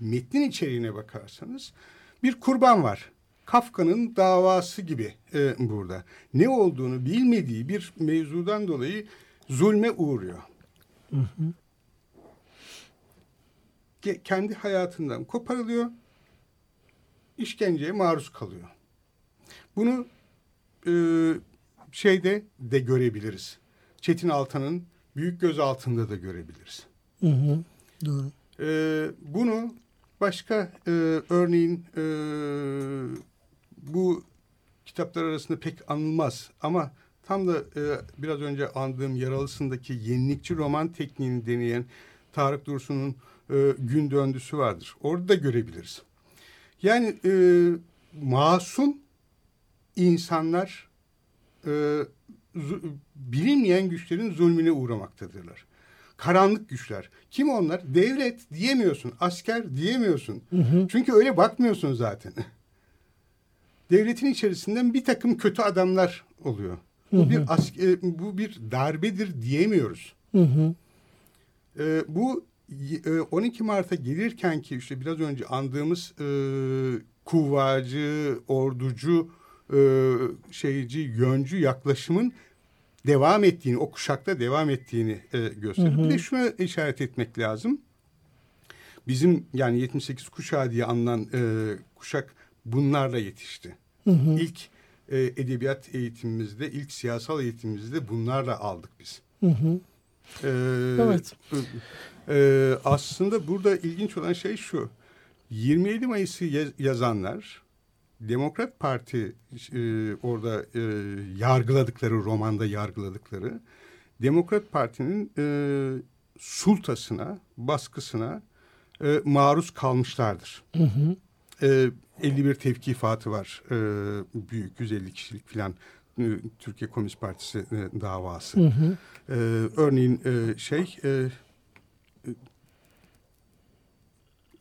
metnin içeriğine bakarsanız bir kurban var. Kafka'nın davası gibi e, burada. Ne olduğunu bilmediği bir mevzudan dolayı zulme uğruyor. Hı hı. Kendi hayatından koparılıyor. işkenceye maruz kalıyor. Bunu e, şeyde de görebiliriz. Çetin Altan'ın büyük göz altında da görebiliriz. Hı hı, doğru. Ee, bunu başka e, örneğin e, bu kitaplar arasında pek anılmaz ama tam da e, biraz önce andığım yaralısındaki yenilikçi roman tekniğini deneyen Tarık Dursun'un e, gün döndüsü vardır. Orada da görebiliriz. Yani e, masum insanlar e, bilinmeyen güçlerin zulmüne uğramaktadırlar. Karanlık güçler. Kim onlar? Devlet diyemiyorsun, asker diyemiyorsun. Hı hı. Çünkü öyle bakmıyorsun zaten. Devletin içerisinden bir takım kötü adamlar oluyor. Bu hı hı. bir asker, bu bir darbedir diyemiyoruz. Hı hı. E, bu e, 12 Mart'a gelirken ki işte biraz önce andığımız e, kuvvacı, orducu e, şeyci, yöncü yaklaşımın devam ettiğini, o kuşakta devam ettiğini e, gösteriyor. Hı hı. Bir de şuna işaret etmek lazım. Bizim yani 78 kuşağı diye anılan e, kuşak bunlarla yetişti. Hı hı. İlk e, edebiyat eğitimimizde, ilk siyasal eğitimimizde bunlarla aldık biz. Hı hı. Ee, evet. E, aslında burada ilginç olan şey şu. 27 Mayıs'ı yazanlar Demokrat Parti e, orada e, yargıladıkları romanda yargıladıkları Demokrat Parti'nin e, sultasına, baskısına e, maruz kalmışlardır. Hı hı. E, 51 tevkifatı var. E, büyük 150 kişilik filan e, Türkiye Komünist Partisi e, davası. Hı hı. E, örneğin e, şey e,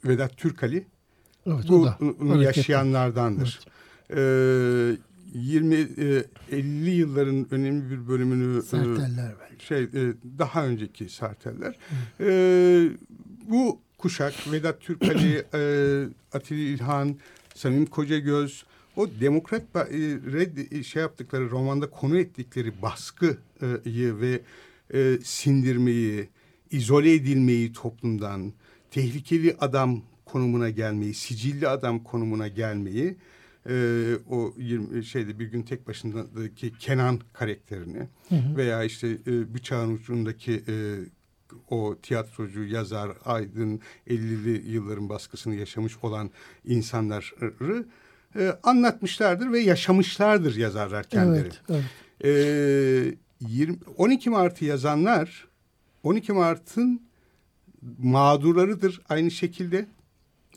Vedat Türkali Evet, bu da, yaşayanlardandır. Evet. Ee, 20 e, 50 yılların önemli bir bölümünü e, Sarteller belki. şey e, daha önceki Sarteller. E, bu kuşak Vedat Türkali, e, Atilla İlhan, Samim Kocagöz o demokrat e, red şey yaptıkları romanda konu ettikleri baskıyı ve e, sindirmeyi, izole edilmeyi toplumdan, tehlikeli adam konumuna gelmeyi, sicilli adam konumuna gelmeyi e, o 20 şeyde bir gün tek başındaki Kenan karakterini hı hı. veya işte e, bıçağın ucundaki e, o tiyatrocu, yazar, aydın 50'li yılların baskısını yaşamış olan insanları e, anlatmışlardır ve yaşamışlardır yazarlar kendileri. Evet, evet. E, 20, 12 Mart'ı yazanlar 12 Mart'ın mağdurlarıdır aynı şekilde.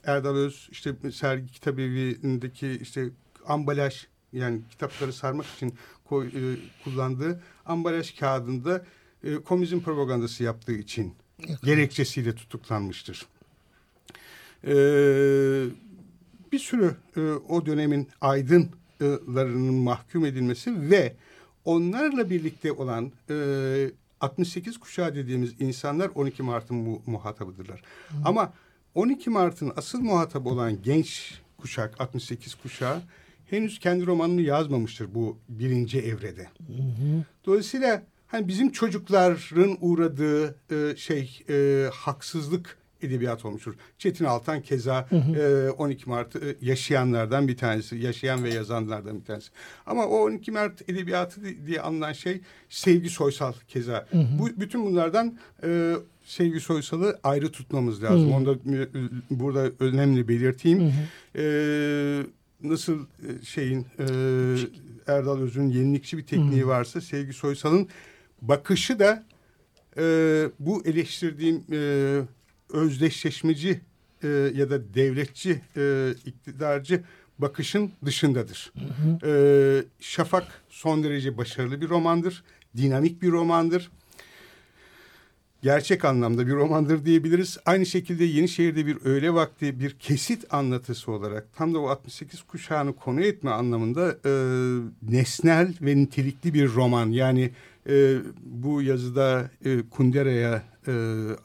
Erdal Öz işte sergi kitabevi'ndeki işte ambalaj yani kitapları sarmak için koy, e, kullandığı ambalaj kağıdında e, komünizm propagandası yaptığı için Yakın. gerekçesiyle tutuklanmıştır. E, bir sürü e, o dönemin aydınlarının mahkum edilmesi ve onlarla birlikte olan e, 68 kuşağı dediğimiz insanlar 12 Mart'ın mu, muhatabıdırlar. Hı. Ama 12 Mart'ın asıl muhatabı olan genç kuşak 68 kuşağı henüz kendi romanını yazmamıştır bu birinci evrede. Dolayısıyla hani bizim çocukların uğradığı e, şey e, haksızlık edebiyat olmuştur. Çetin Altan keza e, 12 Mart e, yaşayanlardan bir tanesi, yaşayan ve yazanlardan bir tanesi. Ama o 12 Mart edebiyatı di- diye anılan şey Sevgi Soysal keza. Bu bütün bunlardan e, Sevgi Soysal'ı ayrı tutmamız lazım. Onu da e, burada önemli belirteyim. E, nasıl e, şeyin e, Erdal Öz'ün yenilikçi bir tekniği varsa Sevgi Soysal'ın bakışı da e, bu eleştirdiğim e, özdeşleşmeci e, ya da devletçi e, iktidarcı bakışın dışındadır. E, Şafak son derece başarılı bir romandır. Dinamik bir romandır. Gerçek anlamda bir romandır diyebiliriz. Aynı şekilde Yenişehir'de bir öğle vakti bir kesit anlatısı olarak tam da o 68 kuşağını konu etme anlamında e, nesnel ve nitelikli bir roman. Yani e, bu yazıda e, Kundera'ya e,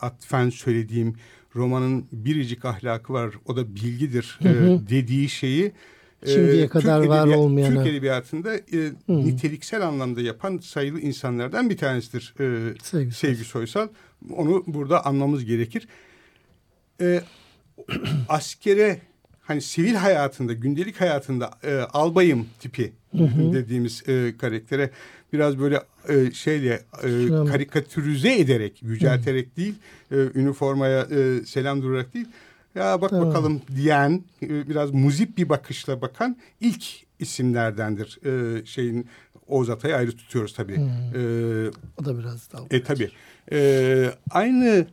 atfen söylediğim romanın biricik ahlakı var. O da bilgidir e, dediği şeyi e, Şimdiye kadar Türk var olmayana. Türk edebiyatında e, niteliksel anlamda yapan sayılı insanlardan bir tanesidir e, Sevgi Sevgi Soysal. Onu burada anmamız gerekir. E, askere hani sivil hayatında, gündelik hayatında e, albayım tipi dediğimiz e, karaktere biraz böyle e, şeyle e, karikatürize ederek, yücelterek değil, e, üniformaya e, selam durarak değil, ya bak Tamam. bakalım diyen, e, biraz muzip bir bakışla bakan ilk isimlerdendir. E, şeyin Oğuz Atay'ı ayrı tutuyoruz tabii. E, O da biraz daha. e tabii. E, aynı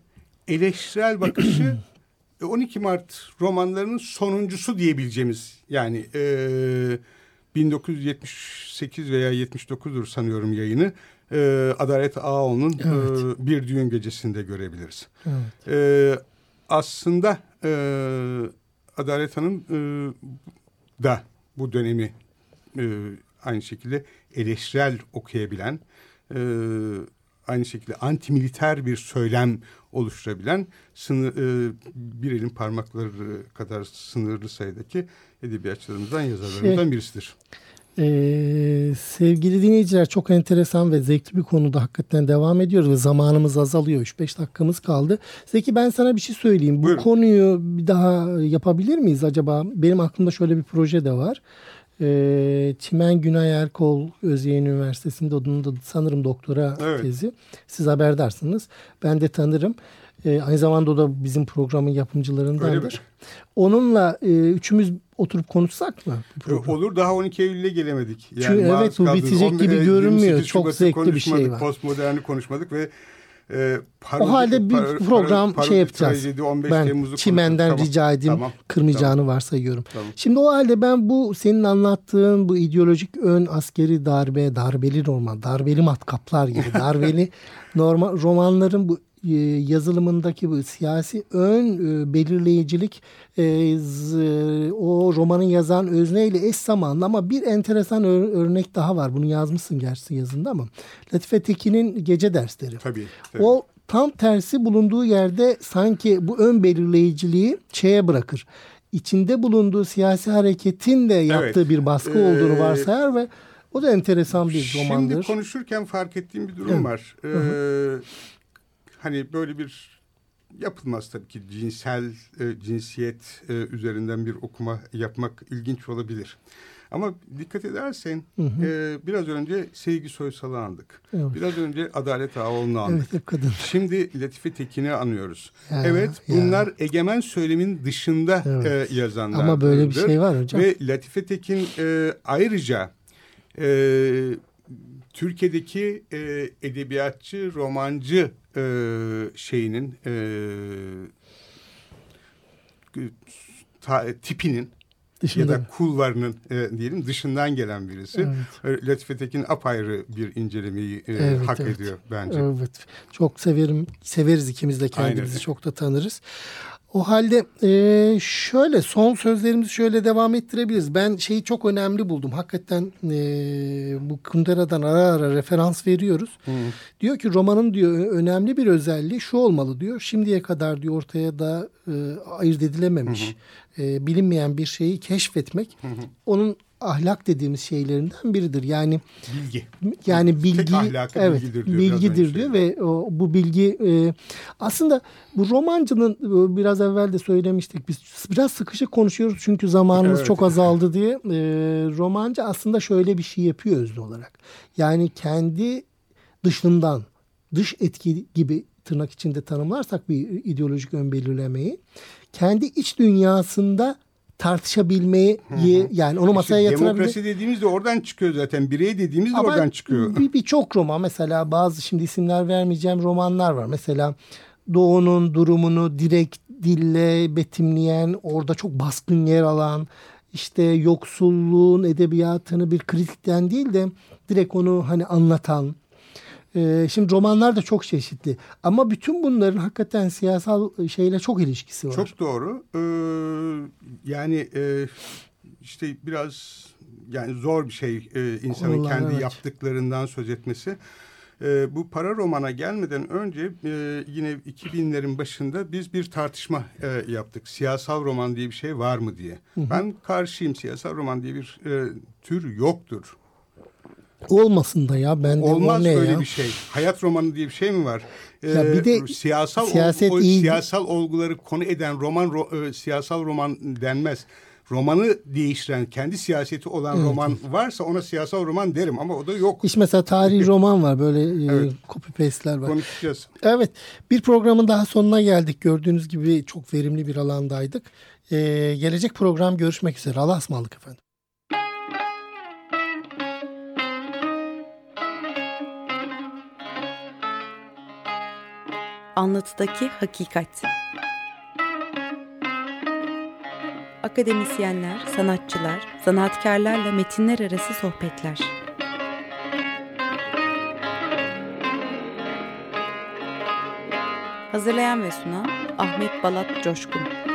eleştirel bakışı e, 12 Mart romanlarının sonuncusu diyebileceğimiz yani e, 1978 veya 79'dur sanıyorum yayını. E, Adalet Ağaoğlu'nun Evet. e, bir düğün gecesinde görebiliriz. Evet. E, aslında e, Adalet Hanım e, da bu dönemi e, aynı şekilde eleştirel okuyabilen, e, aynı şekilde antimiliter bir söylem oluşturabilen, sınır, e, bir elin parmakları kadar sınırlı sayıdaki edebiyatçılarımızdan, yazarlarımızdan Şey- birisidir. Ee, sevgili dinleyiciler çok enteresan ve zevkli bir konuda hakikaten devam ediyoruz ve zamanımız azalıyor. 3-5 dakikamız kaldı. Zeki ben sana bir şey söyleyeyim. Bu Buyurun. konuyu bir daha yapabilir miyiz acaba? Benim aklımda şöyle bir proje de var. Ee, Çimen Günay Erkol Özyeğin Üniversitesi'nde onun da sanırım doktora Evet. tezi. Siz haberdarsınız. Ben de tanırım. Ee, aynı zamanda o da bizim programın yapımcılarındandır. Onunla e, üçümüz oturup konuşsak mı? Olur daha 12 Eylül'e gelemedik. Çünkü evet, bu bitecek 15 gibi e, görünmüyor. 28 Çok zevkli bir şey var. Postmoderni konuşmadık ve e, O halde bir par- program par- şey yapacağız. trajedi 15 Ben Temmuz'u Çimen'den konuştuk. rica edeyim. Tamam. Kırmayacağını varsayıyorum. Tamam. Şimdi o halde ben bu senin anlattığın bu ideolojik ön askeri darbe, darbeli roman, darbeli matkaplar gibi, darbeli normal romanların bu yazılımındaki bu siyasi ön e, belirleyicilik e, o romanın yazan özneyle eş zamanlı ama bir enteresan ör- örnek daha var. Bunu yazmışsın gerçi yazında ama Latife Tekin'in Gece Dersleri. Tabii. tabii. O tam tersi bulunduğu yerde sanki bu ön belirleyiciliği şeye bırakır. İçinde bulunduğu siyasi hareketin de yaptığı Evet. bir baskı Ee, olduğunu varsayar ve o da enteresan bir Şimdi romandır. konuşurken fark ettiğim bir durum Evet. var. Ee, hani böyle bir yapılmaz tabii ki cinsel e, cinsiyet e, üzerinden bir okuma yapmak ilginç olabilir. Ama dikkat edersen e, biraz önce Sevgi Soysal'ı andık. Evet. Biraz önce Adalet Ağaoğlu'nu andık. Evet kadın. Şimdi Latife Tekin'i anıyoruz. Ya, evet ya. bunlar egemen söylemin dışında Evet. e, yazanlar. Ama böyle bir şey var hocam. Ve Latife Tekin e, ayrıca e, Türkiye'deki e, edebiyatçı, romancı e, şeyinin e, ta- tipinin Dışında. ya da kulvarının e, diyelim dışından gelen birisi. E, Latife Tekin apayrı bir incelemeyi e, Evet, hak evet. ediyor bence. Evet. Çok severim. Severiz ikimiz de kendimizi Aynen. çok da tanırız. O halde e, şöyle son sözlerimizi şöyle devam ettirebiliriz. Ben şeyi çok önemli buldum. Hakikaten e, bu Kundera'dan ara ara referans veriyoruz. Hı. Diyor ki romanın diyor önemli bir özelliği şu olmalı diyor. Şimdiye kadar diyor ortaya da e, ayırt edilememiş, hı hı. E, bilinmeyen bir şeyi keşfetmek. Hı hı. Onun ahlak dediğimiz şeylerinden biridir. Yani bilgi. Yani bilgi evet bilgidir diyor, bilgidir diyor ve o, bu bilgi e, aslında bu romancının biraz evvel de söylemiştik biz biraz sıkışık konuşuyoruz çünkü zamanımız evet. çok azaldı diye. E, romancı aslında şöyle bir şey yapıyor özlü olarak. Yani kendi dışından dış etki gibi tırnak içinde tanımlarsak bir ideolojik ön belirlemeyi kendi iç dünyasında tartışabilmeyi yani onu masaya işte yatırabilmek. Demokrasi dediğimiz de oradan çıkıyor zaten. Birey dediğimiz de Ama oradan çıkıyor. Birçok bir roman mesela bazı şimdi isimler vermeyeceğim romanlar var. Mesela Doğu'nun durumunu direkt dille betimleyen, orada çok baskın yer alan, işte yoksulluğun edebiyatını bir kritikten değil de direkt onu hani anlatan, ee, şimdi romanlar da çok çeşitli. Ama bütün bunların hakikaten siyasal şeyle çok ilişkisi var. Çok doğru. Ee, yani e, işte biraz yani zor bir şey e, insanın Konular, kendi evet. yaptıklarından söz etmesi. E, bu para romana gelmeden önce e, yine 2000'lerin başında biz bir tartışma e, yaptık. Siyasal roman diye bir şey var mı diye. Hı hı. Ben karşıyım. Siyasal roman diye bir e, tür yoktur. Olmasın da ya ben de Olmaz ne böyle ya? bir şey. Hayat romanı diye bir şey mi var? Ya ee, bir de siyasal siyaset o, iyi... siyasal olguları konu eden roman ro, e, siyasal roman denmez. Romanı değiştiren, kendi siyaseti olan evet. roman varsa ona siyasal roman derim ama o da yok. İşte mesela tarihi roman var böyle e, evet. copy paste'ler var. Konuşacağız. Evet bir programın daha sonuna geldik. Gördüğünüz gibi çok verimli bir alandaydık. Ee, gelecek program görüşmek üzere. Allah'a ısmarladık efendim. Anlatıdaki Hakikat Akademisyenler, sanatçılar, sanatkarlarla metinler arası sohbetler. Hazırlayan ve sunan Ahmet Balat Coşkun